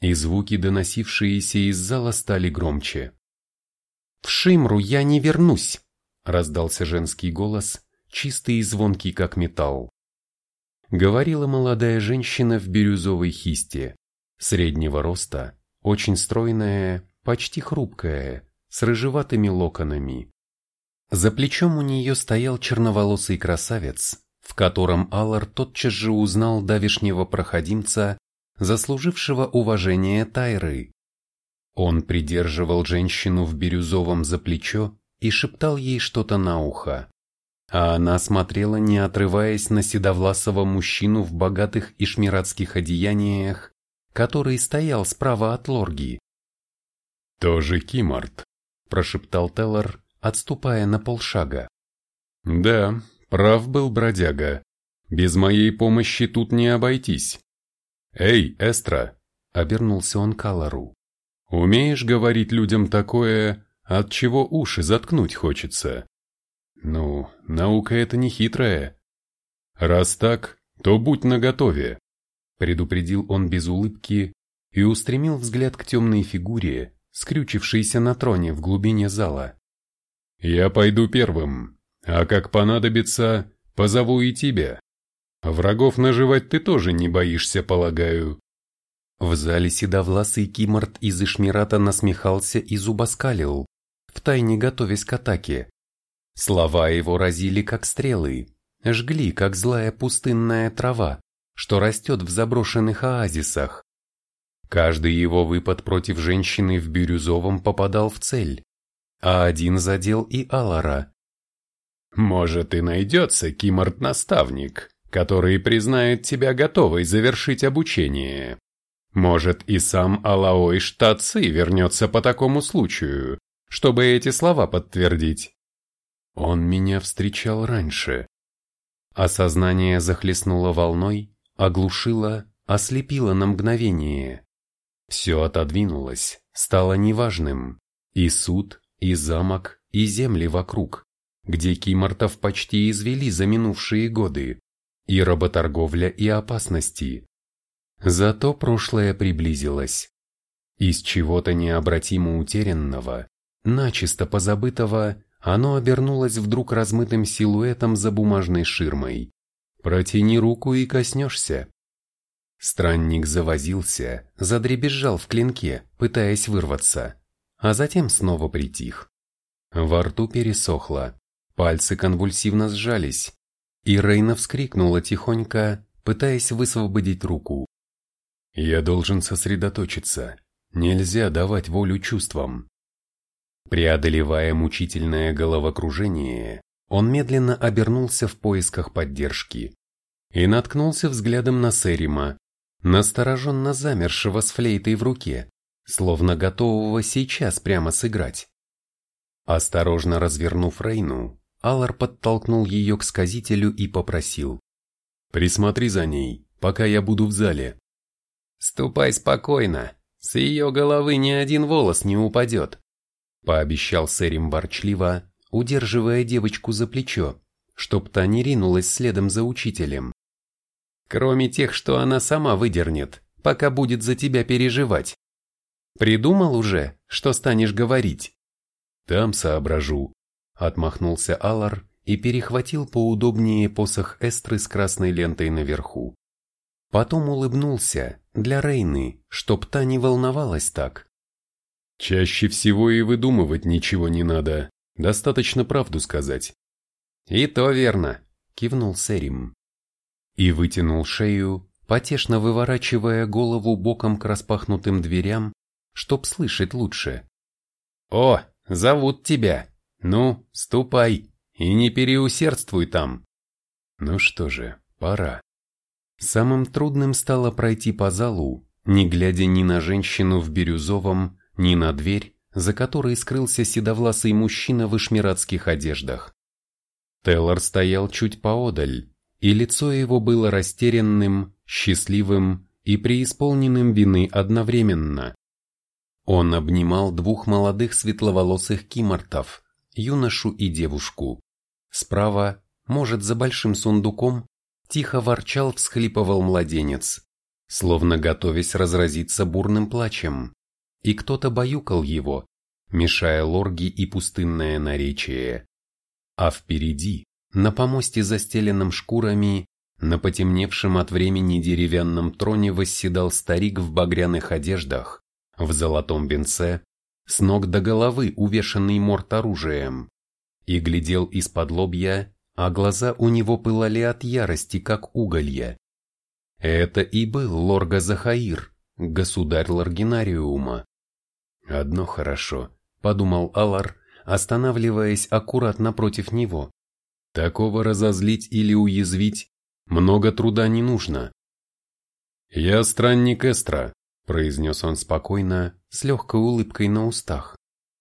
и звуки, доносившиеся из зала, стали громче. «В Шимру я не вернусь!» — раздался женский голос, чистый и звонкий, как металл. Говорила молодая женщина в бирюзовой хисте, среднего роста, очень стройная, почти хрупкая, с рыжеватыми локонами. За плечом у нее стоял черноволосый красавец, в котором Аллар тотчас же узнал давишнего проходимца, заслужившего уважения Тайры. Он придерживал женщину в бирюзовом за плечо и шептал ей что-то на ухо. А она смотрела, не отрываясь на седовласого мужчину в богатых ишмиратских одеяниях, который стоял справа от Лорги. «Тоже Кимарт», – прошептал Теллар, отступая на полшага. «Да, прав был бродяга. Без моей помощи тут не обойтись. Эй, Эстра!» – обернулся он к Алару. «Умеешь говорить людям такое, от чего уши заткнуть хочется?» «Ну, наука это не хитрая. Раз так, то будь наготове предупредил он без улыбки и устремил взгляд к темной фигуре, скрючившейся на троне в глубине зала. «Я пойду первым, а как понадобится, позову и тебя. Врагов наживать ты тоже не боишься, полагаю». В зале седовласый Кимарт из Ишмирата насмехался и зубоскалил, втайне готовясь к атаке. Слова его разили как стрелы, жгли как злая пустынная трава что растет в заброшенных оазисах. Каждый его выпад против женщины в бирюзовом попадал в цель, а один задел и Алара. «Может и найдется Кимарт-наставник, который признает тебя готовой завершить обучение. Может и сам Алаой Штаци вернется по такому случаю, чтобы эти слова подтвердить». Он меня встречал раньше. Осознание захлестнуло волной, оглушила, ослепила на мгновение. Все отодвинулось, стало неважным. И суд, и замок, и земли вокруг, где кимортов почти извели за минувшие годы, и работорговля, и опасности. Зато прошлое приблизилось. Из чего-то необратимо утерянного, начисто позабытого, оно обернулось вдруг размытым силуэтом за бумажной ширмой. Протяни руку и коснешься. Странник завозился, задребезжал в клинке, пытаясь вырваться, а затем снова притих. Во рту пересохло, пальцы конвульсивно сжались, и Рейна вскрикнула тихонько, пытаясь высвободить руку. «Я должен сосредоточиться. Нельзя давать волю чувствам». Преодолевая мучительное головокружение, он медленно обернулся в поисках поддержки и наткнулся взглядом на Серима, настороженно замершего с флейтой в руке, словно готового сейчас прямо сыграть. Осторожно развернув Рейну, Аллар подтолкнул ее к сказителю и попросил. «Присмотри за ней, пока я буду в зале». «Ступай спокойно, с ее головы ни один волос не упадет», пообещал Сэрим ворчливо, удерживая девочку за плечо, чтоб та не ринулась следом за учителем. Кроме тех, что она сама выдернет, пока будет за тебя переживать. Придумал уже, что станешь говорить? Там соображу. Отмахнулся Алар и перехватил поудобнее посох Эстры с красной лентой наверху. Потом улыбнулся, для Рейны, чтоб та не волновалась так. Чаще всего и выдумывать ничего не надо, достаточно правду сказать. И то верно, кивнул Серим и вытянул шею, потешно выворачивая голову боком к распахнутым дверям, чтоб слышать лучше. «О, зовут тебя! Ну, ступай и не переусердствуй там!» Ну что же, пора. Самым трудным стало пройти по залу, не глядя ни на женщину в бирюзовом, ни на дверь, за которой скрылся седовласый мужчина в ишмиратских одеждах. Теллор стоял чуть поодаль, и лицо его было растерянным, счастливым и преисполненным вины одновременно. Он обнимал двух молодых светловолосых кимортов, юношу и девушку. Справа, может, за большим сундуком, тихо ворчал, всхлипывал младенец, словно готовясь разразиться бурным плачем. И кто-то баюкал его, мешая лорги и пустынное наречие. А впереди, на помосте, застеленном шкурами, на потемневшем от времени деревянном троне восседал старик в багряных одеждах, в золотом венце, с ног до головы увешанный морт оружием, и глядел из-под лобья, а глаза у него пылали от ярости, как уголья. Это и был Лорга Захаир, государь Ларгинариума. «Одно хорошо», — подумал Алар, останавливаясь аккуратно против него. Такого разозлить или уязвить много труда не нужно. «Я странник Эстра», – произнес он спокойно, с легкой улыбкой на устах,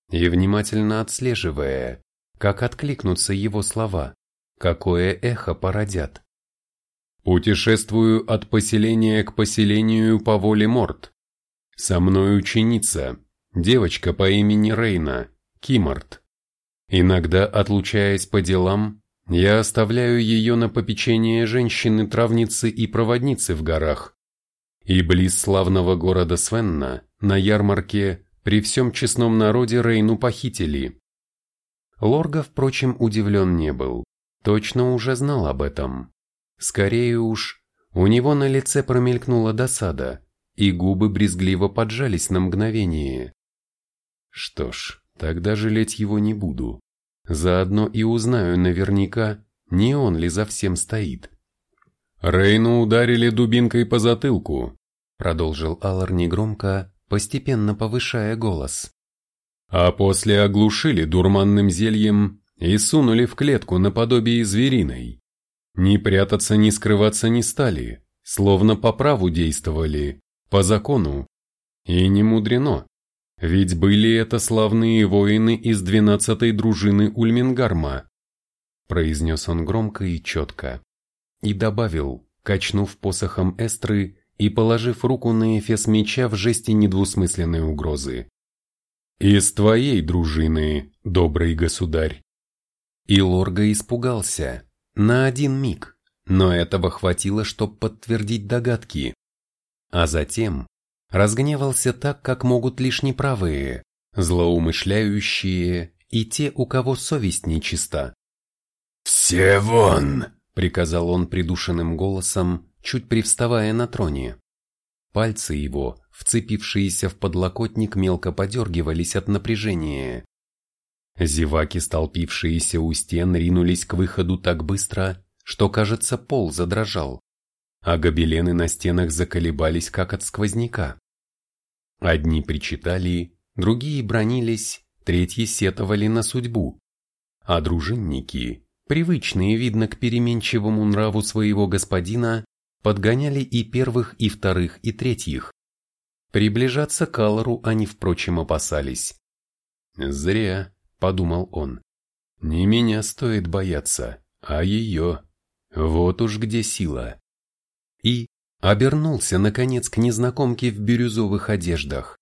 и внимательно отслеживая, как откликнутся его слова, какое эхо породят. «Путешествую от поселения к поселению по воле Морт. Со мной ученица, девочка по имени Рейна, Кимарт. Иногда, отлучаясь по делам, я оставляю ее на попечение женщины-травницы и проводницы в горах. И близ славного города Свенна, на ярмарке, при всем честном народе Рейну похитили. Лорга, впрочем, удивлен не был, точно уже знал об этом. Скорее уж, у него на лице промелькнула досада, и губы брезгливо поджались на мгновение. Что ж, тогда жалеть его не буду. Заодно и узнаю наверняка, не он ли за всем стоит. Рейну ударили дубинкой по затылку, продолжил Аллар негромко, постепенно повышая голос. А после оглушили дурманным зельем и сунули в клетку наподобие звериной. Ни прятаться, ни скрываться не стали, словно по праву действовали, по закону. И не мудрено. Ведь были это славные воины из двенадцатой дружины Ульмингарма, произнес он громко и четко. И добавил, качнув посохом Эстры и положив руку на эфес меча в жесте недвусмысленной угрозы. «Из твоей дружины, добрый государь!» И Лорга испугался, на один миг, но этого хватило, чтобы подтвердить догадки. А затем, разгневался так, как могут лишь неправые, злоумышляющие и те, у кого совесть нечиста. «Все вон!» — приказал он придушенным голосом, чуть привставая на троне. Пальцы его, вцепившиеся в подлокотник, мелко подергивались от напряжения. Зеваки, столпившиеся у стен, ринулись к выходу так быстро, что, кажется, пол задрожал, а гобелены на стенах заколебались, как от сквозняка. Одни причитали, другие бронились, третьи сетовали на судьбу, а дружинники, привычные, видно, к переменчивому нраву своего господина, подгоняли и первых, и вторых, и третьих. Приближаться к Аллару они, впрочем, опасались. «Зря», — подумал он, — «не меня стоит бояться, а ее. Вот уж где сила». И обернулся, наконец, к незнакомке в бирюзовых одеждах.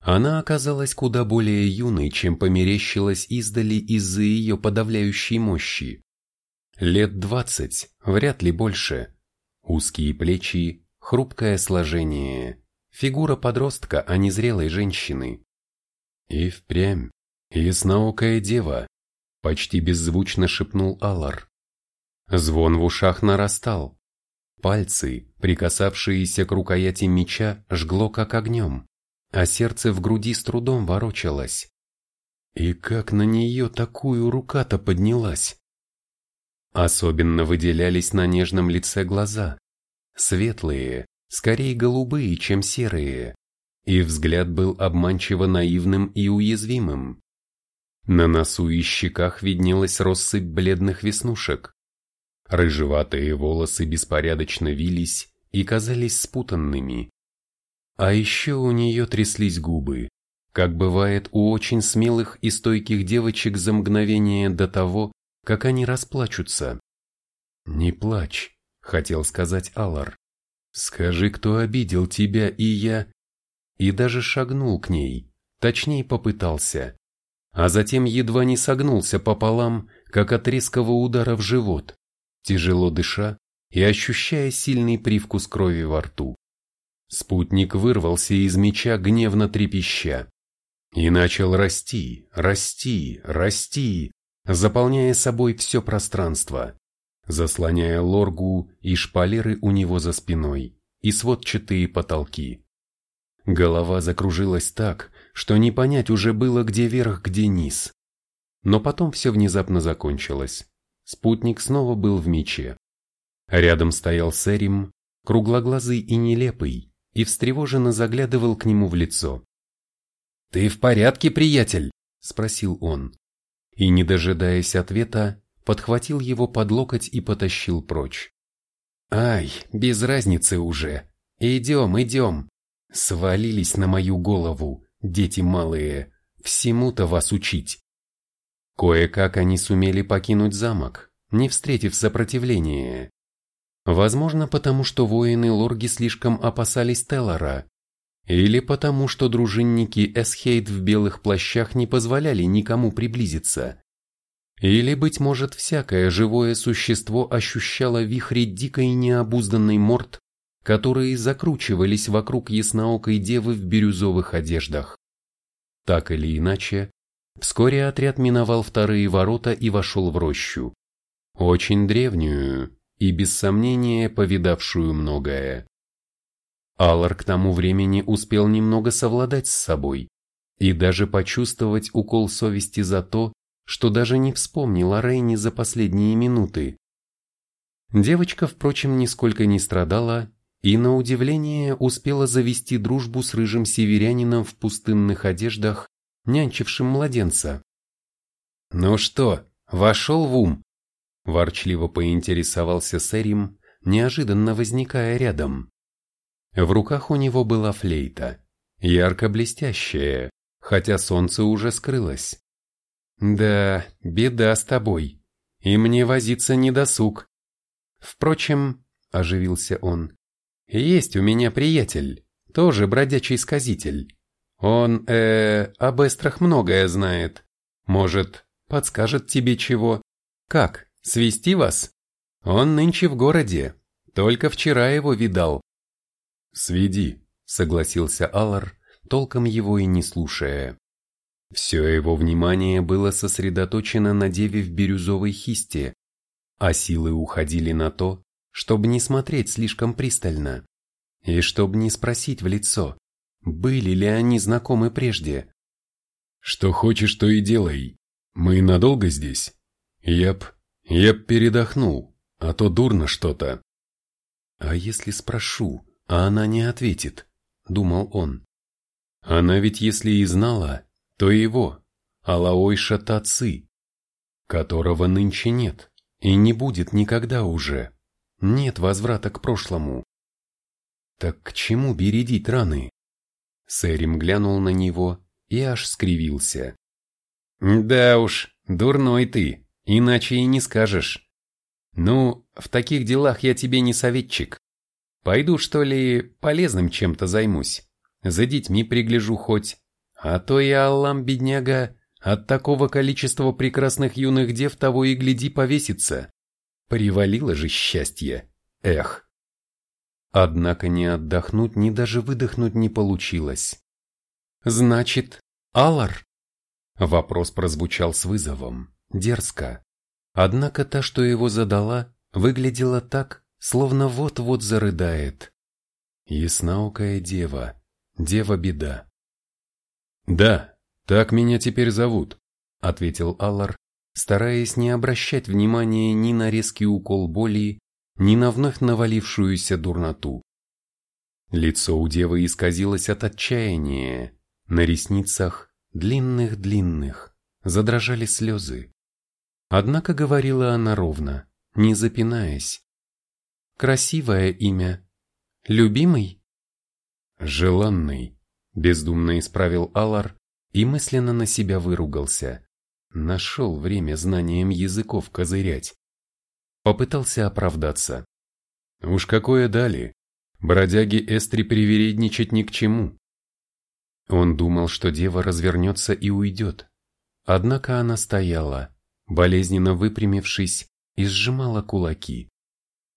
Она оказалась куда более юной, чем померещилась издали из-за ее подавляющей мощи. Лет двадцать, вряд ли больше. Узкие плечи, хрупкое сложение, фигура подростка, а не зрелой женщины. И впрямь, ясноокая дева, почти беззвучно шепнул Алар. Звон в ушах нарастал. Пальцы, прикасавшиеся к рукояти меча, жгло как огнем а сердце в груди с трудом ворочалось. И как на нее такую рука-то поднялась? Особенно выделялись на нежном лице глаза. Светлые, скорее голубые, чем серые. И взгляд был обманчиво наивным и уязвимым. На носу и щеках виднелась россыпь бледных веснушек. Рыжеватые волосы беспорядочно вились и казались спутанными. А еще у нее тряслись губы, как бывает у очень смелых и стойких девочек за мгновение до того, как они расплачутся. «Не плачь», — хотел сказать Алар. «Скажи, кто обидел тебя и я...» И даже шагнул к ней, точнее попытался, а затем едва не согнулся пополам, как от резкого удара в живот, тяжело дыша и ощущая сильный привкус крови во рту. Спутник вырвался из меча гневно трепеща и начал расти, расти, расти, заполняя собой все пространство, заслоняя лоргу и шпалеры у него за спиной и сводчатые потолки. Голова закружилась так, что не понять уже было, где верх, где низ. Но потом все внезапно закончилось. Спутник снова был в мече. Рядом стоял Серим, круглоглазый и нелепый, и встревоженно заглядывал к нему в лицо. «Ты в порядке, приятель?» – спросил он. И, не дожидаясь ответа, подхватил его под локоть и потащил прочь. «Ай, без разницы уже. Идем, идем. Свалились на мою голову, дети малые. Всему-то вас учить». Кое-как они сумели покинуть замок, не встретив сопротивления. Возможно, потому что воины Лорги слишком опасались Теллора, или потому что дружинники Эсхейд в белых плащах не позволяли никому приблизиться. Или, быть может, всякое живое существо ощущало вихри дикой необузданной морд, которые закручивались вокруг ясноокой девы в бирюзовых одеждах. Так или иначе, вскоре отряд миновал вторые ворота и вошел в рощу. Очень древнюю, и без сомнения повидавшую многое. Аллар к тому времени успел немного совладать с собой и даже почувствовать укол совести за то, что даже не вспомнил о Рейне за последние минуты. Девочка, впрочем, нисколько не страдала и, на удивление, успела завести дружбу с рыжим северянином в пустынных одеждах, нянчившим младенца. «Ну что, вошел в ум?» Ворчливо поинтересовался Сэрим, неожиданно возникая рядом. В руках у него была флейта, ярко блестящая, хотя солнце уже скрылось. «Да, беда с тобой, и мне возиться не досуг. Впрочем, — оживился он, — есть у меня приятель, тоже бродячий сказитель. Он, э, об эстрах многое знает. Может, подскажет тебе чего? Как?» Свести вас? Он нынче в городе. Только вчера его видал. Сведи, согласился Аллар, толком его и не слушая. Все его внимание было сосредоточено на деве в бирюзовой хисте, а силы уходили на то, чтобы не смотреть слишком пристально, и чтобы не спросить в лицо, были ли они знакомы прежде. «Что хочешь, то и делай. Мы надолго здесь?» «Яп, я б передохнул, а то дурно что-то». «А если спрошу, а она не ответит?» – думал он. «Она ведь если и знала, то его, Алаойша Таци, которого нынче нет и не будет никогда уже. Нет возврата к прошлому. Так к чему бередить раны? Сэрим глянул на него и аж скривился. Да уж, дурной ты, иначе и не скажешь. Ну, в таких делах я тебе не советчик. Пойду, что ли, полезным чем-то займусь. За детьми пригляжу хоть. А то я, Аллам, бедняга, от такого количества прекрасных юных дев того и гляди повесится. Привалило же счастье. Эх. Однако ни отдохнуть, ни даже выдохнуть не получилось. «Значит, Алар?» Вопрос прозвучал с вызовом, дерзко. Однако та, что его задала, выглядела так, словно вот-вот зарыдает. Яснаукая дева, дева-беда. «Да, так меня теперь зовут», — ответил Аллар, стараясь не обращать внимания ни на резкий укол боли, ни на вновь навалившуюся дурноту. Лицо у девы исказилось от отчаяния, на ресницах, длинных-длинных, задрожали слезы. Однако говорила она ровно, не запинаясь. «Красивое имя. Любимый?» «Желанный», Бездумно исправил Алар и мысленно на себя выругался. Нашел время знанием языков козырять. Попытался оправдаться. Уж какое дали. Бродяги Эстри привередничать ни к чему. Он думал, что дева развернется и уйдет. Однако она стояла, болезненно выпрямившись, и сжимала кулаки.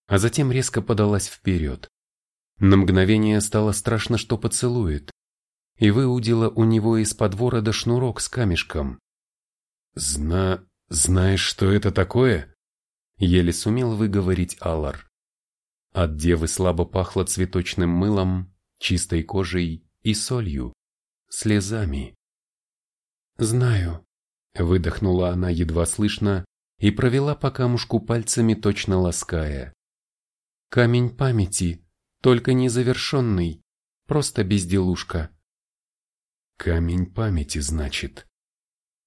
А затем резко подалась вперед. На мгновение стало страшно, что поцелует и выудила у него из-под ворота шнурок с камешком. «Зна... знаешь, что это такое?» Еле сумел выговорить Алар. От девы слабо пахло цветочным мылом, чистой кожей и солью, слезами. «Знаю», — выдохнула она едва слышно и провела по камушку пальцами, точно лаская. «Камень памяти, только незавершенный, просто безделушка. Камень памяти, значит.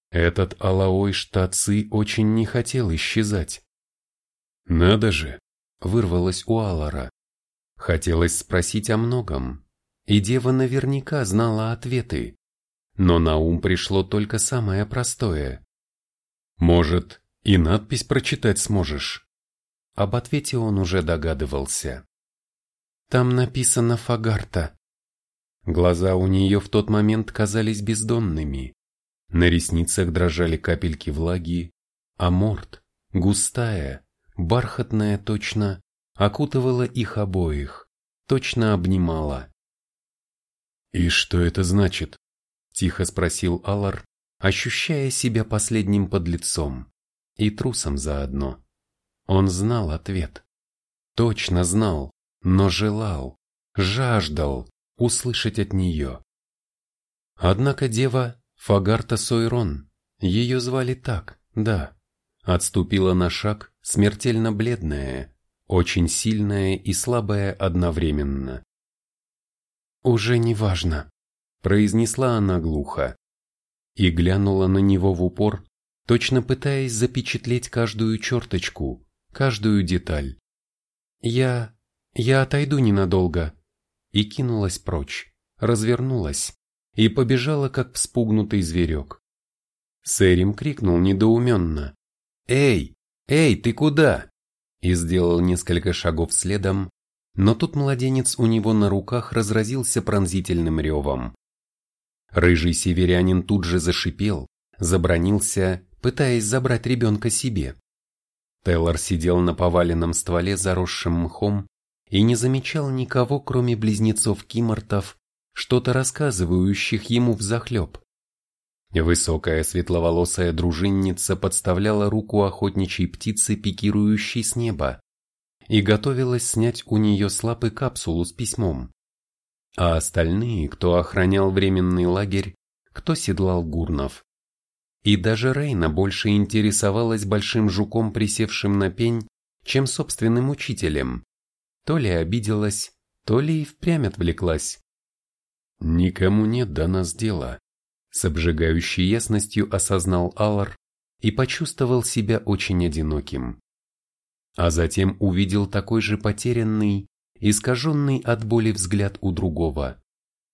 Этот Алаой Штаци очень не хотел исчезать. Надо же, вырвалось у Алара. Хотелось спросить о многом, и дева наверняка знала ответы. Но на ум пришло только самое простое. Может, и надпись прочитать сможешь? Об ответе он уже догадывался. Там написано Фагарта. Глаза у нее в тот момент казались бездонными. На ресницах дрожали капельки влаги, а морд, густая, бархатная точно, окутывала их обоих, точно обнимала. «И что это значит?» – тихо спросил Алар, ощущая себя последним подлецом и трусом заодно. Он знал ответ. Точно знал, но желал, жаждал, услышать от нее. Однако дева Фагарта Сойрон, ее звали так, да, отступила на шаг, смертельно бледная, очень сильная и слабая одновременно. «Уже не важно», — произнесла она глухо и глянула на него в упор, точно пытаясь запечатлеть каждую черточку, каждую деталь. «Я... я отойду ненадолго», и кинулась прочь, развернулась и побежала, как вспугнутый зверек. Сэрим крикнул недоуменно. «Эй, эй, ты куда?» и сделал несколько шагов следом, но тут младенец у него на руках разразился пронзительным ревом. Рыжий северянин тут же зашипел, забронился, пытаясь забрать ребенка себе. Теллар сидел на поваленном стволе, заросшем мхом, и не замечал никого, кроме близнецов Кимортов что-то рассказывающих ему взахлеб. Высокая светловолосая дружинница подставляла руку охотничьей птице, пикирующей с неба, и готовилась снять у нее с лапы капсулу с письмом. А остальные, кто охранял временный лагерь, кто седлал гурнов. И даже Рейна больше интересовалась большим жуком, присевшим на пень, чем собственным учителем. То ли обиделась, то ли и впрямь отвлеклась. «Никому нет до нас дела», с обжигающей ясностью осознал Аллар и почувствовал себя очень одиноким. А затем увидел такой же потерянный, искаженный от боли взгляд у другого,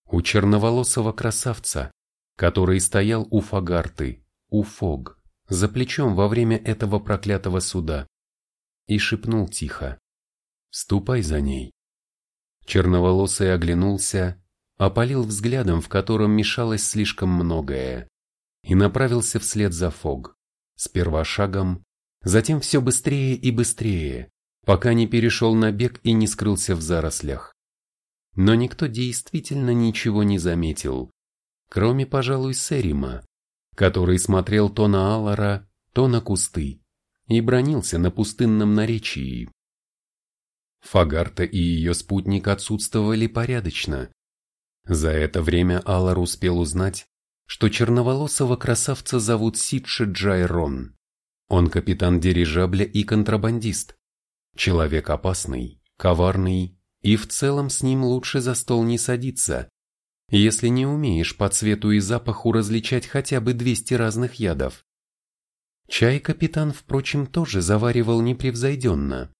у черноволосого красавца, который стоял у Фагарты, у Фог, за плечом во время этого проклятого суда, и шепнул тихо «Ступай за ней». Черноволосый оглянулся опалил взглядом, в котором мешалось слишком многое, и направился вслед за Фог, сперва шагом, затем все быстрее и быстрее, пока не перешел на бег и не скрылся в зарослях. Но никто действительно ничего не заметил, кроме, пожалуй, Серима, который смотрел то на Аллара, то на кусты и бронился на пустынном наречии. Фагарта и ее спутник отсутствовали порядочно, за это время Аллар успел узнать, что черноволосого красавца зовут Сидши Джайрон. Он капитан дирижабля и контрабандист. Человек опасный, коварный, и в целом с ним лучше за стол не садиться, если не умеешь по цвету и запаху различать хотя бы 200 разных ядов. Чай капитан, впрочем, тоже заваривал непревзойденно.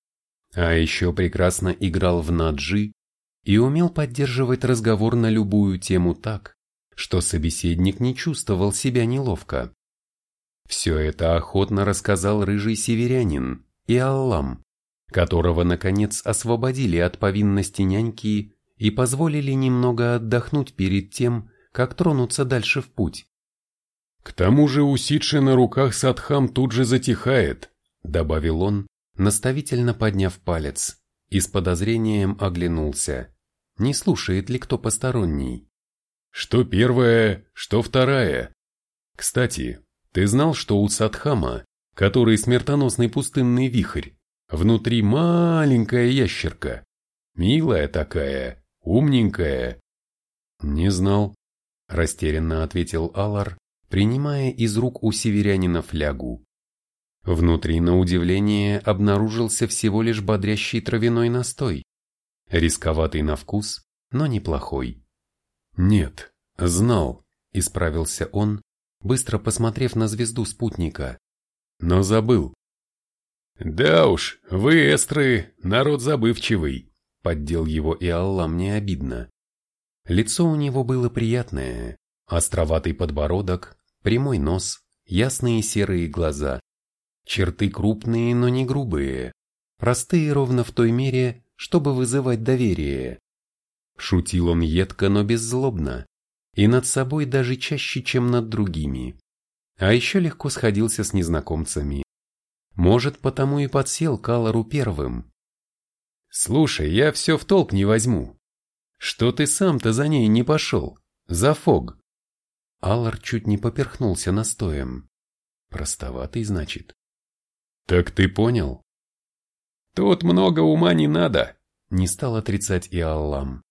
А еще прекрасно играл в наджи и умел поддерживать разговор на любую тему так, что собеседник не чувствовал себя неловко. Все это охотно рассказал рыжий северянин и Аллам, которого, наконец, освободили от повинности няньки и позволили немного отдохнуть перед тем, как тронуться дальше в путь. «К тому же у на руках Садхам тут же затихает», добавил он, наставительно подняв палец, и с подозрением оглянулся не слушает ли кто посторонний. Что первая, что вторая. Кстати, ты знал, что у Садхама, который смертоносный пустынный вихрь, внутри маленькая ящерка? Милая такая, умненькая. Не знал, растерянно ответил Алар, принимая из рук у северянина флягу. Внутри, на удивление, обнаружился всего лишь бодрящий травяной настой. Рисковатый на вкус, но неплохой. «Нет, знал», — исправился он, быстро посмотрев на звезду спутника. «Но забыл». «Да уж, вы, эстры, народ забывчивый», — поддел его и Аллам не обидно. Лицо у него было приятное, островатый подбородок, прямой нос, ясные серые глаза. Черты крупные, но не грубые, простые ровно в той мере, чтобы вызывать доверие. Шутил он едко, но беззлобно, и над собой даже чаще, чем над другими. А еще легко сходился с незнакомцами. Может, потому и подсел Калору первым. «Слушай, я все в толк не возьму. Что ты сам-то за ней не пошел? За Фог?» Аллар чуть не поперхнулся настоем. Простоватый, значит. «Так ты понял?» Тут много ума не надо, не стал отрицать и Аллам.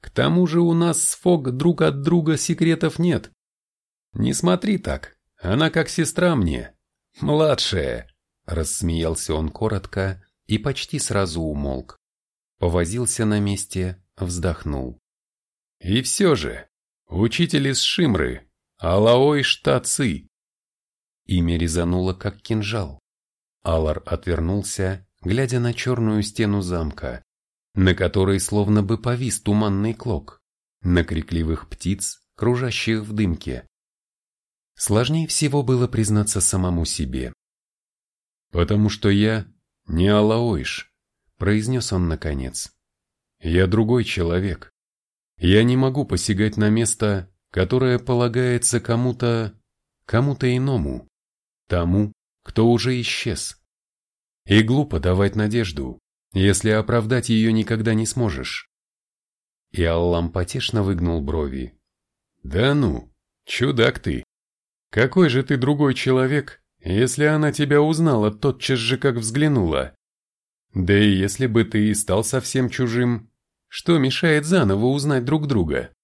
К тому же у нас с Фог друг от друга секретов нет. Не смотри так, она как сестра мне, младшая. Рассмеялся он коротко и почти сразу умолк. Повозился на месте, вздохнул. И все же, учитель из Шимры, Алаой Штаци. Имя резануло как кинжал. Алар отвернулся глядя на черную стену замка, на которой словно бы повис туманный клок, на крикливых птиц, кружащих в дымке. Сложнее всего было признаться самому себе. «Потому что я не Алаойш», — произнес он наконец. «Я другой человек. Я не могу посягать на место, которое полагается кому-то, кому-то иному, тому, кто уже исчез. И глупо давать надежду, если оправдать ее никогда не сможешь. И Аллам потешно выгнул брови. Да ну, чудак ты. Какой же ты другой человек, если она тебя узнала тотчас же, как взглянула? Да и если бы ты и стал совсем чужим, что мешает заново узнать друг друга?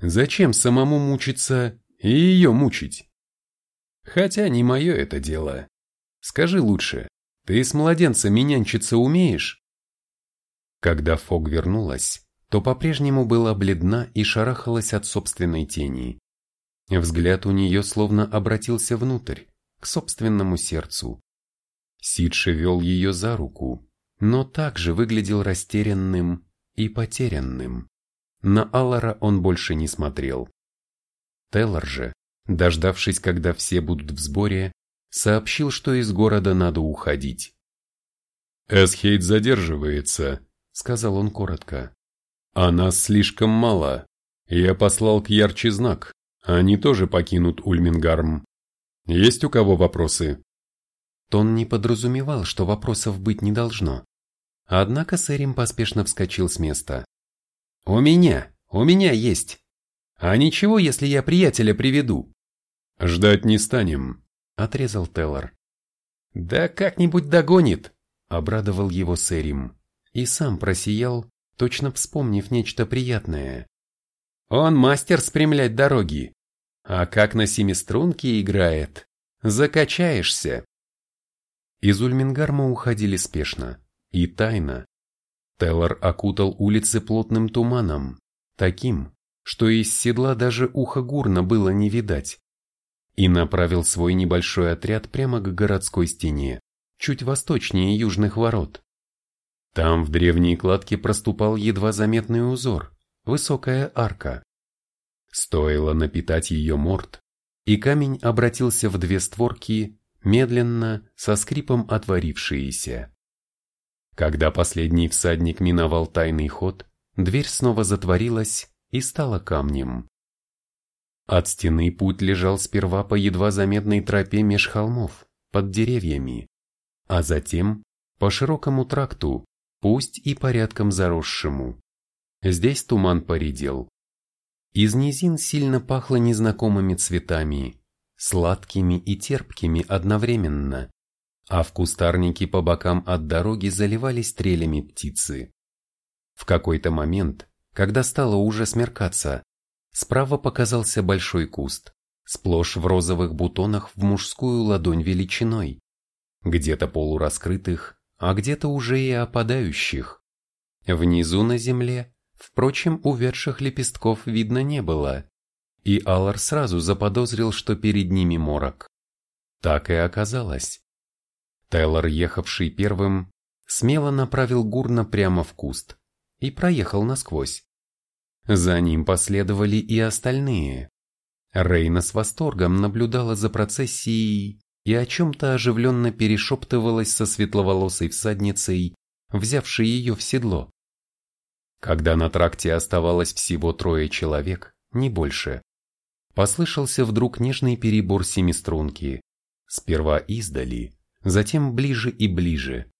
Зачем самому мучиться и ее мучить? Хотя не мое это дело. Скажи лучше, ты с младенцем нянчиться умеешь? Когда Фог вернулась, то по-прежнему была бледна и шарахалась от собственной тени. Взгляд у нее словно обратился внутрь, к собственному сердцу. Сид вел ее за руку, но также выглядел растерянным и потерянным. На Аллара он больше не смотрел. Теллор же, дождавшись, когда все будут в сборе, сообщил, что из города надо уходить. «Эсхейт задерживается», — сказал он коротко. «А нас слишком мало. Я послал к ярче знак. Они тоже покинут Ульмингарм. Есть у кого вопросы?» Тон не подразумевал, что вопросов быть не должно. Однако Сэрим поспешно вскочил с места. «У меня, у меня есть. А ничего, если я приятеля приведу?» «Ждать не станем», — отрезал Теллор. «Да как-нибудь догонит», — обрадовал его Сэрим. И сам просиял, точно вспомнив нечто приятное. «Он мастер спрямлять дороги. А как на семиструнке играет. Закачаешься». Из Ульмингарма уходили спешно и тайно. Теллор окутал улицы плотным туманом, таким, что из седла даже ухо гурна было не видать, и направил свой небольшой отряд прямо к городской стене, чуть восточнее южных ворот. Там в древней кладке проступал едва заметный узор, высокая арка. Стоило напитать ее морд, и камень обратился в две створки, медленно, со скрипом отворившиеся. Когда последний всадник миновал тайный ход, дверь снова затворилась и стала камнем. От стены путь лежал сперва по едва заметной тропе меж холмов, под деревьями, а затем по широкому тракту, пусть и порядком заросшему. Здесь туман поредел. Из низин сильно пахло незнакомыми цветами, сладкими и терпкими одновременно а в кустарнике по бокам от дороги заливались трелями птицы. В какой-то момент, когда стало уже смеркаться, справа показался большой куст, сплошь в розовых бутонах в мужскую ладонь величиной, где-то полураскрытых, а где-то уже и опадающих. Внизу на земле, впрочем, увядших лепестков видно не было, и Аллар сразу заподозрил, что перед ними морок. Так и оказалось. Тейлор, ехавший первым, смело направил Гурна прямо в куст и проехал насквозь. За ним последовали и остальные. Рейна с восторгом наблюдала за процессией и о чем-то оживленно перешептывалась со светловолосой всадницей, взявшей ее в седло. Когда на тракте оставалось всего трое человек, не больше, послышался вдруг нежный перебор семиструнки, сперва издали, затем ближе и ближе,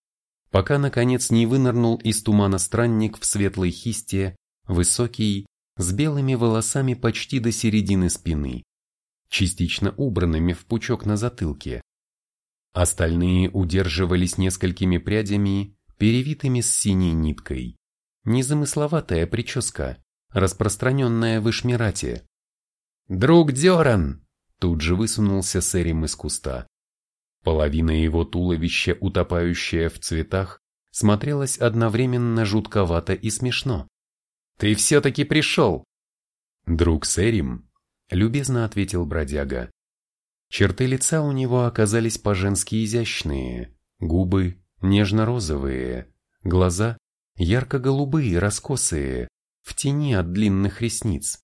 пока наконец не вынырнул из тумана странник в светлой хисте, высокий, с белыми волосами почти до середины спины, частично убранными в пучок на затылке. Остальные удерживались несколькими прядями, перевитыми с синей ниткой. Незамысловатая прическа, распространенная в Ишмирате. «Друг Деран!» Тут же высунулся Сэрим из куста. Половина его туловища, утопающая в цветах, смотрелась одновременно жутковато и смешно. «Ты все-таки пришел!» «Друг Сэрим», — любезно ответил бродяга. Черты лица у него оказались по-женски изящные, губы нежно-розовые, глаза ярко-голубые, раскосые, в тени от длинных ресниц.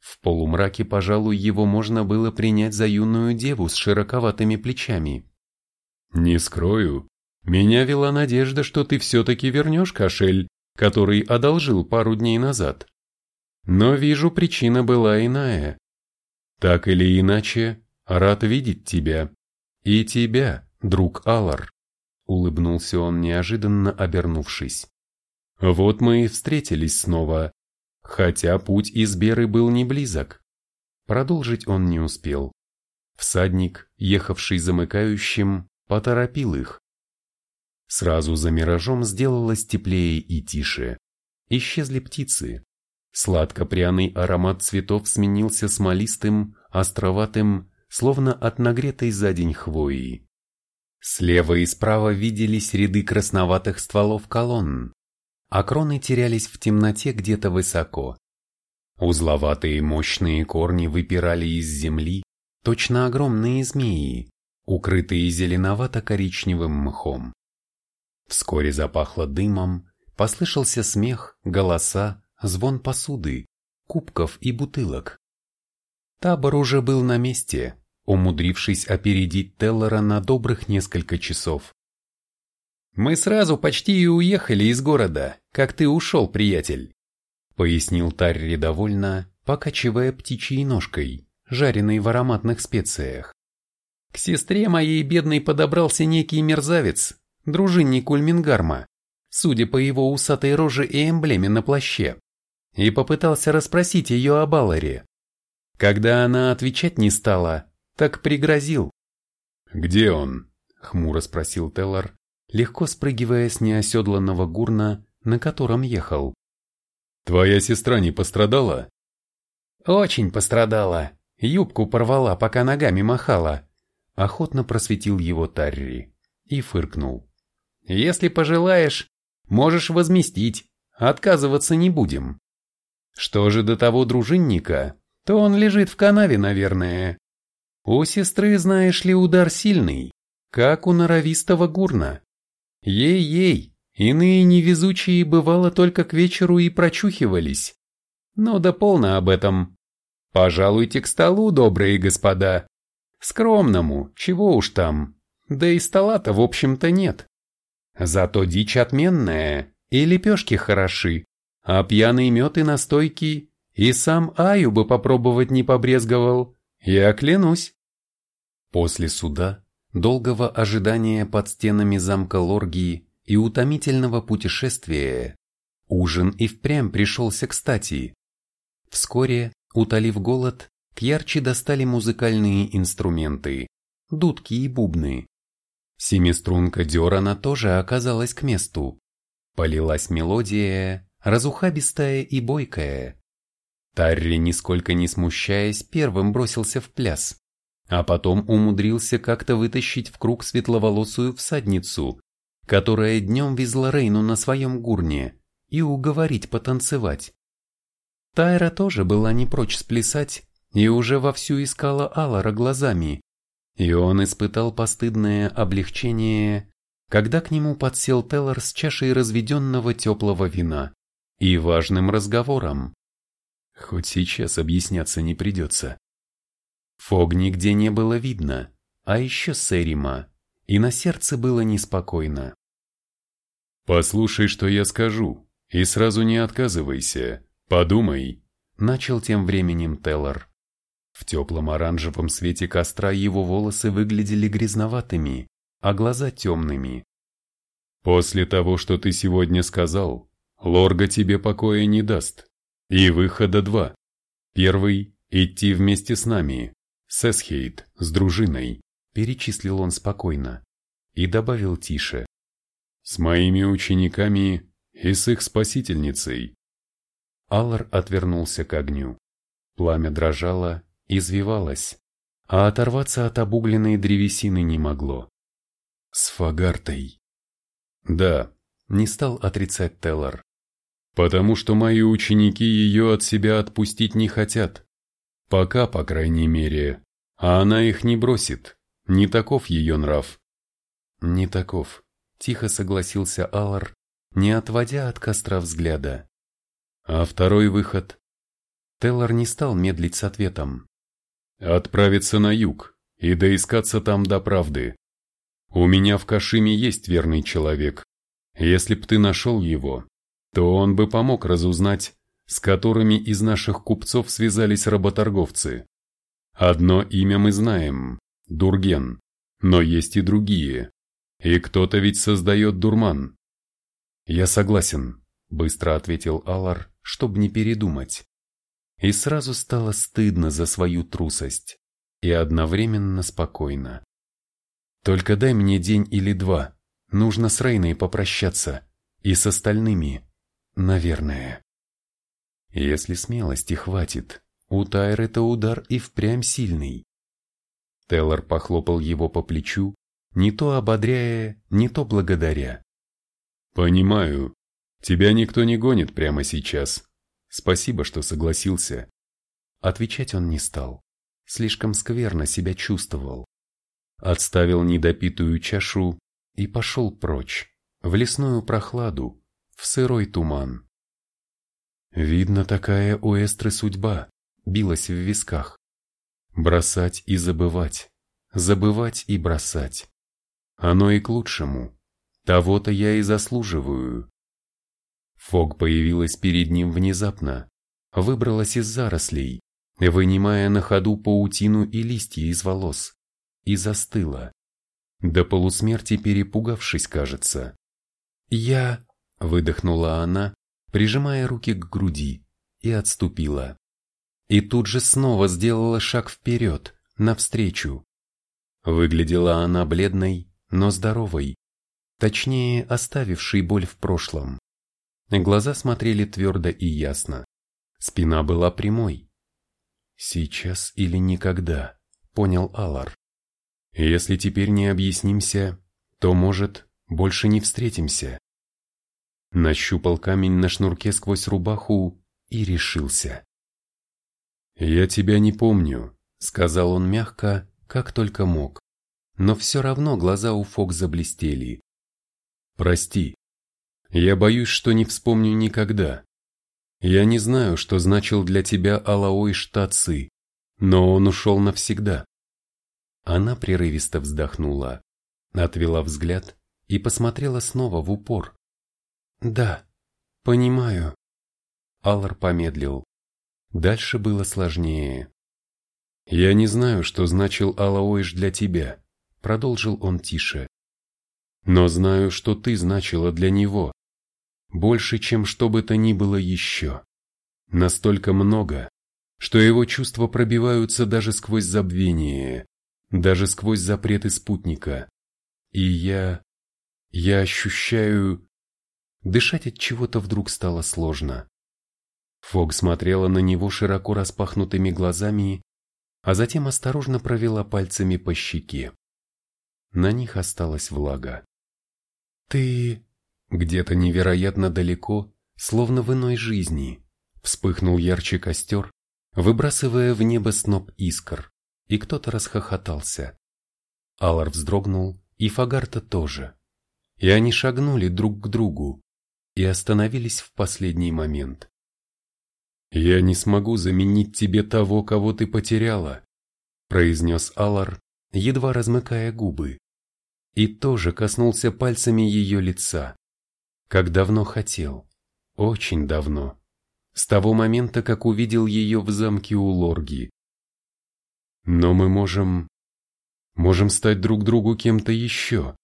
В полумраке, пожалуй, его можно было принять за юную деву с широковатыми плечами. Не скрою, меня вела надежда, что ты все-таки вернешь кошель, который одолжил пару дней назад. Но вижу, причина была иная. Так или иначе, рад видеть тебя. И тебя, друг Алар. Улыбнулся он неожиданно обернувшись. Вот мы и встретились снова. хотя путь из Беры был не близок. Продолжить он не успел. Всадник, ехавший замыкающим, поторопил их. Сразу за миражом сделалось теплее и тише. Исчезли птицы. Сладко-пряный аромат цветов сменился смолистым, островатым, словно от нагретой за день хвои. Слева и справа виделись ряды красноватых стволов колонн, а кроны терялись в темноте где-то высоко. Узловатые мощные корни выпирали из земли, точно огромные змеи, укрытые зеленовато-коричневым мхом. Вскоре запахло дымом, послышался смех, голоса, звон посуды, кубков и бутылок. Табор уже был на месте, умудрившись опередить Теллера на добрых несколько часов. «Мы сразу почти и уехали из города, как ты ушел, приятель», пояснил Тарри довольно, покачивая птичьей ножкой, жареной в ароматных специях. К сестре моей бедной подобрался некий мерзавец, дружинник Ульмингарма, судя по его усатой роже и эмблеме на плаще, и попытался расспросить ее о Баларе. Когда она отвечать не стала, так пригрозил. «Где он?» — хмуро спросил Теллар, легко спрыгивая с неоседланного гурна, на котором ехал. «Твоя сестра не пострадала?» «Очень пострадала. Юбку порвала, пока ногами махала», — охотно просветил его Тарри и фыркнул. Если пожелаешь, можешь возместить, отказываться не будем. Что же до того дружинника, то он лежит в канаве, наверное. У сестры, знаешь ли, удар сильный, как у норовистого гурна. Ей-ей, иные невезучие бывало только к вечеру и прочухивались. Но да полно об этом. Пожалуйте к столу, добрые господа. Скромному, чего уж там. Да и стола-то, в общем-то, нет. Зато дичь отменная, и лепешки хороши, а пьяный мед и настойки, и сам Аю бы попробовать не побрезговал, я клянусь. После суда, долгого ожидания под стенами замка Лоргии и утомительного путешествия, ужин и впрямь пришелся кстати. Вскоре, утолив голод, к ярче достали музыкальные инструменты, дудки и бубны, Семиструнка Дерана тоже оказалась к месту. Полилась мелодия, разухабистая и бойкая. Тарри, нисколько не смущаясь, первым бросился в пляс, а потом умудрился как-то вытащить в круг светловолосую всадницу, которая днем везла Рейну на своем гурне, и уговорить потанцевать. Тайра тоже была не прочь сплясать и уже вовсю искала Алара глазами, и он испытал постыдное облегчение, когда к нему подсел Теллар с чашей разведенного теплого вина и важным разговором. Хоть сейчас объясняться не придется. Фог нигде не было видно, а еще Сэрима, и на сердце было неспокойно. «Послушай, что я скажу, и сразу не отказывайся, подумай», начал тем временем Теллар. В теплом оранжевом свете костра его волосы выглядели грязноватыми, а глаза темными. «После того, что ты сегодня сказал, Лорга тебе покоя не даст. И выхода два. Первый – идти вместе с нами, с Эсхейт, с дружиной», – перечислил он спокойно. И добавил тише. «С моими учениками и с их спасительницей». Аллар отвернулся к огню. Пламя дрожало, извивалось, а оторваться от обугленной древесины не могло. С Фагартой. Да, не стал отрицать Теллар. Потому что мои ученики ее от себя отпустить не хотят. Пока, по крайней мере. А она их не бросит. Не таков ее нрав. Не таков, тихо согласился Алар, не отводя от костра взгляда. А второй выход? Теллар не стал медлить с ответом. Отправиться на юг и доискаться там до правды. У меня в Кашиме есть верный человек. Если б ты нашел его, то он бы помог разузнать, с которыми из наших купцов связались работорговцы. Одно имя мы знаем – Дурген, но есть и другие. И кто-то ведь создает дурман. Я согласен, быстро ответил Алар, чтобы не передумать. И сразу стало стыдно за свою трусость и одновременно спокойно. Только дай мне день или два, нужно с Рейной попрощаться, и с остальными, наверное. Если смелости хватит, у Тайрета удар и впрямь сильный. Теллор похлопал его по плечу, не то ободряя, не то благодаря. «Понимаю. Тебя никто не гонит прямо сейчас. Спасибо, что согласился». Отвечать он не стал. Слишком скверно себя чувствовал. Отставил недопитую чашу и пошел прочь, в лесную прохладу, в сырой туман. Видно, такая у Эстры судьба, билась в висках. Бросать и забывать, забывать и бросать. Оно и к лучшему. Того-то я и заслуживаю. Фог появилась перед ним внезапно, выбралась из зарослей, вынимая на ходу паутину и листья из волос, и застыла, до полусмерти перепугавшись, кажется. «Я...» — выдохнула она, прижимая руки к груди, и отступила. И тут же снова сделала шаг вперед, навстречу. Выглядела она бледной, но здоровой, точнее, оставившей боль в прошлом. Глаза смотрели твердо и ясно. Спина была прямой. «Сейчас или никогда», — понял Алар. «Если теперь не объяснимся, то, может, больше не встретимся». Нащупал камень на шнурке сквозь рубаху и решился. «Я тебя не помню», — сказал он мягко, как только мог. Но все равно глаза у Фок заблестели. «Прости. Я боюсь, что не вспомню никогда. Я не знаю, что значил для тебя Алаой Штаци, но он ушел навсегда». Она прерывисто вздохнула, отвела взгляд и посмотрела снова в упор. «Да, понимаю». Аллар помедлил. Дальше было сложнее. «Я не знаю, что значил Алаойш для тебя», — продолжил он тише. «Но знаю, что ты значила для него. Больше, чем что бы то ни было еще. Настолько много, что его чувства пробиваются даже сквозь забвение, даже сквозь запреты спутника. И я... я ощущаю... Дышать от чего-то вдруг стало сложно. Фог смотрела на него широко распахнутыми глазами, а затем осторожно провела пальцами по щеке. На них осталась влага. «Ты...» Где-то невероятно далеко, словно в иной жизни, вспыхнул ярче костер, выбрасывая в небо сноп искр, и кто-то расхохотался. Алар вздрогнул, и Фагарта тоже. И они шагнули друг к другу и остановились в последний момент. «Я не смогу заменить тебе того, кого ты потеряла», произнес Алар, едва размыкая губы, и тоже коснулся пальцами ее лица, как давно хотел, очень давно, с того момента, как увидел ее в замке у Лорги. Но мы можем... можем стать друг другу кем-то еще,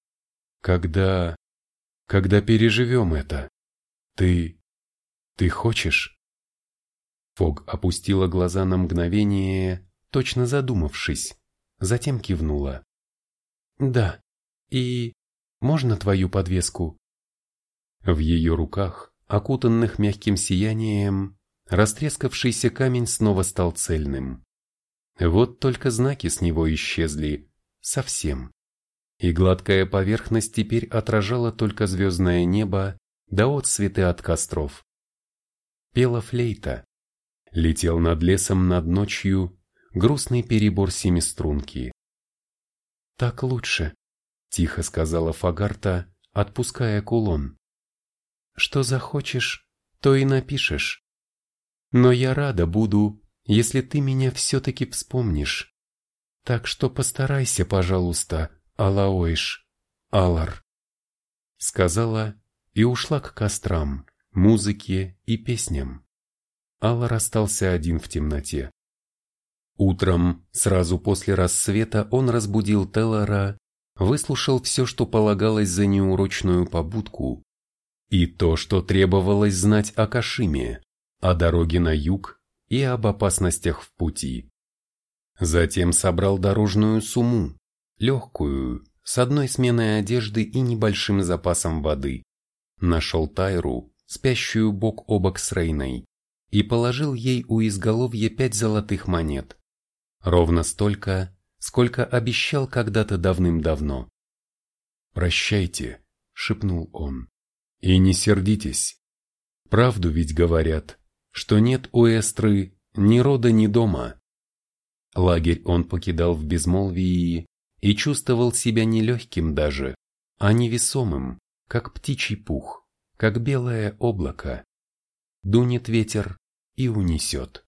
когда... когда переживем это. Ты... ты хочешь? Фог опустила глаза на мгновение, точно задумавшись, затем кивнула. «Да, и можно твою подвеску?» В ее руках, окутанных мягким сиянием, растрескавшийся камень снова стал цельным. Вот только знаки с него исчезли, совсем. И гладкая поверхность теперь отражала только звездное небо да отцветы от костров. Пела флейта, летел над лесом над ночью грустный перебор семиструнки. «Так лучше», — тихо сказала Фагарта, отпуская кулон. «Что захочешь, то и напишешь. Но я рада буду, если ты меня все-таки вспомнишь. Так что постарайся, пожалуйста, Алаойш, Алар», — сказала и ушла к кострам, музыке и песням. Аллар остался один в темноте. Утром, сразу после рассвета, он разбудил Теллора, выслушал все, что полагалось за неурочную побудку, и то, что требовалось знать о Кашиме, о дороге на юг и об опасностях в пути. Затем собрал дорожную сумму, легкую, с одной сменой одежды и небольшим запасом воды. Нашел Тайру, спящую бок о бок с Рейной, и положил ей у изголовья пять золотых монет. Ровно столько, сколько обещал когда-то давным-давно. «Прощайте», — шепнул он, — «и не сердитесь. Правду ведь говорят, что нет у Эстры ни рода, ни дома». Лагерь он покидал в безмолвии и чувствовал себя не легким даже, а невесомым, как птичий пух, как белое облако. Дунет ветер и унесет.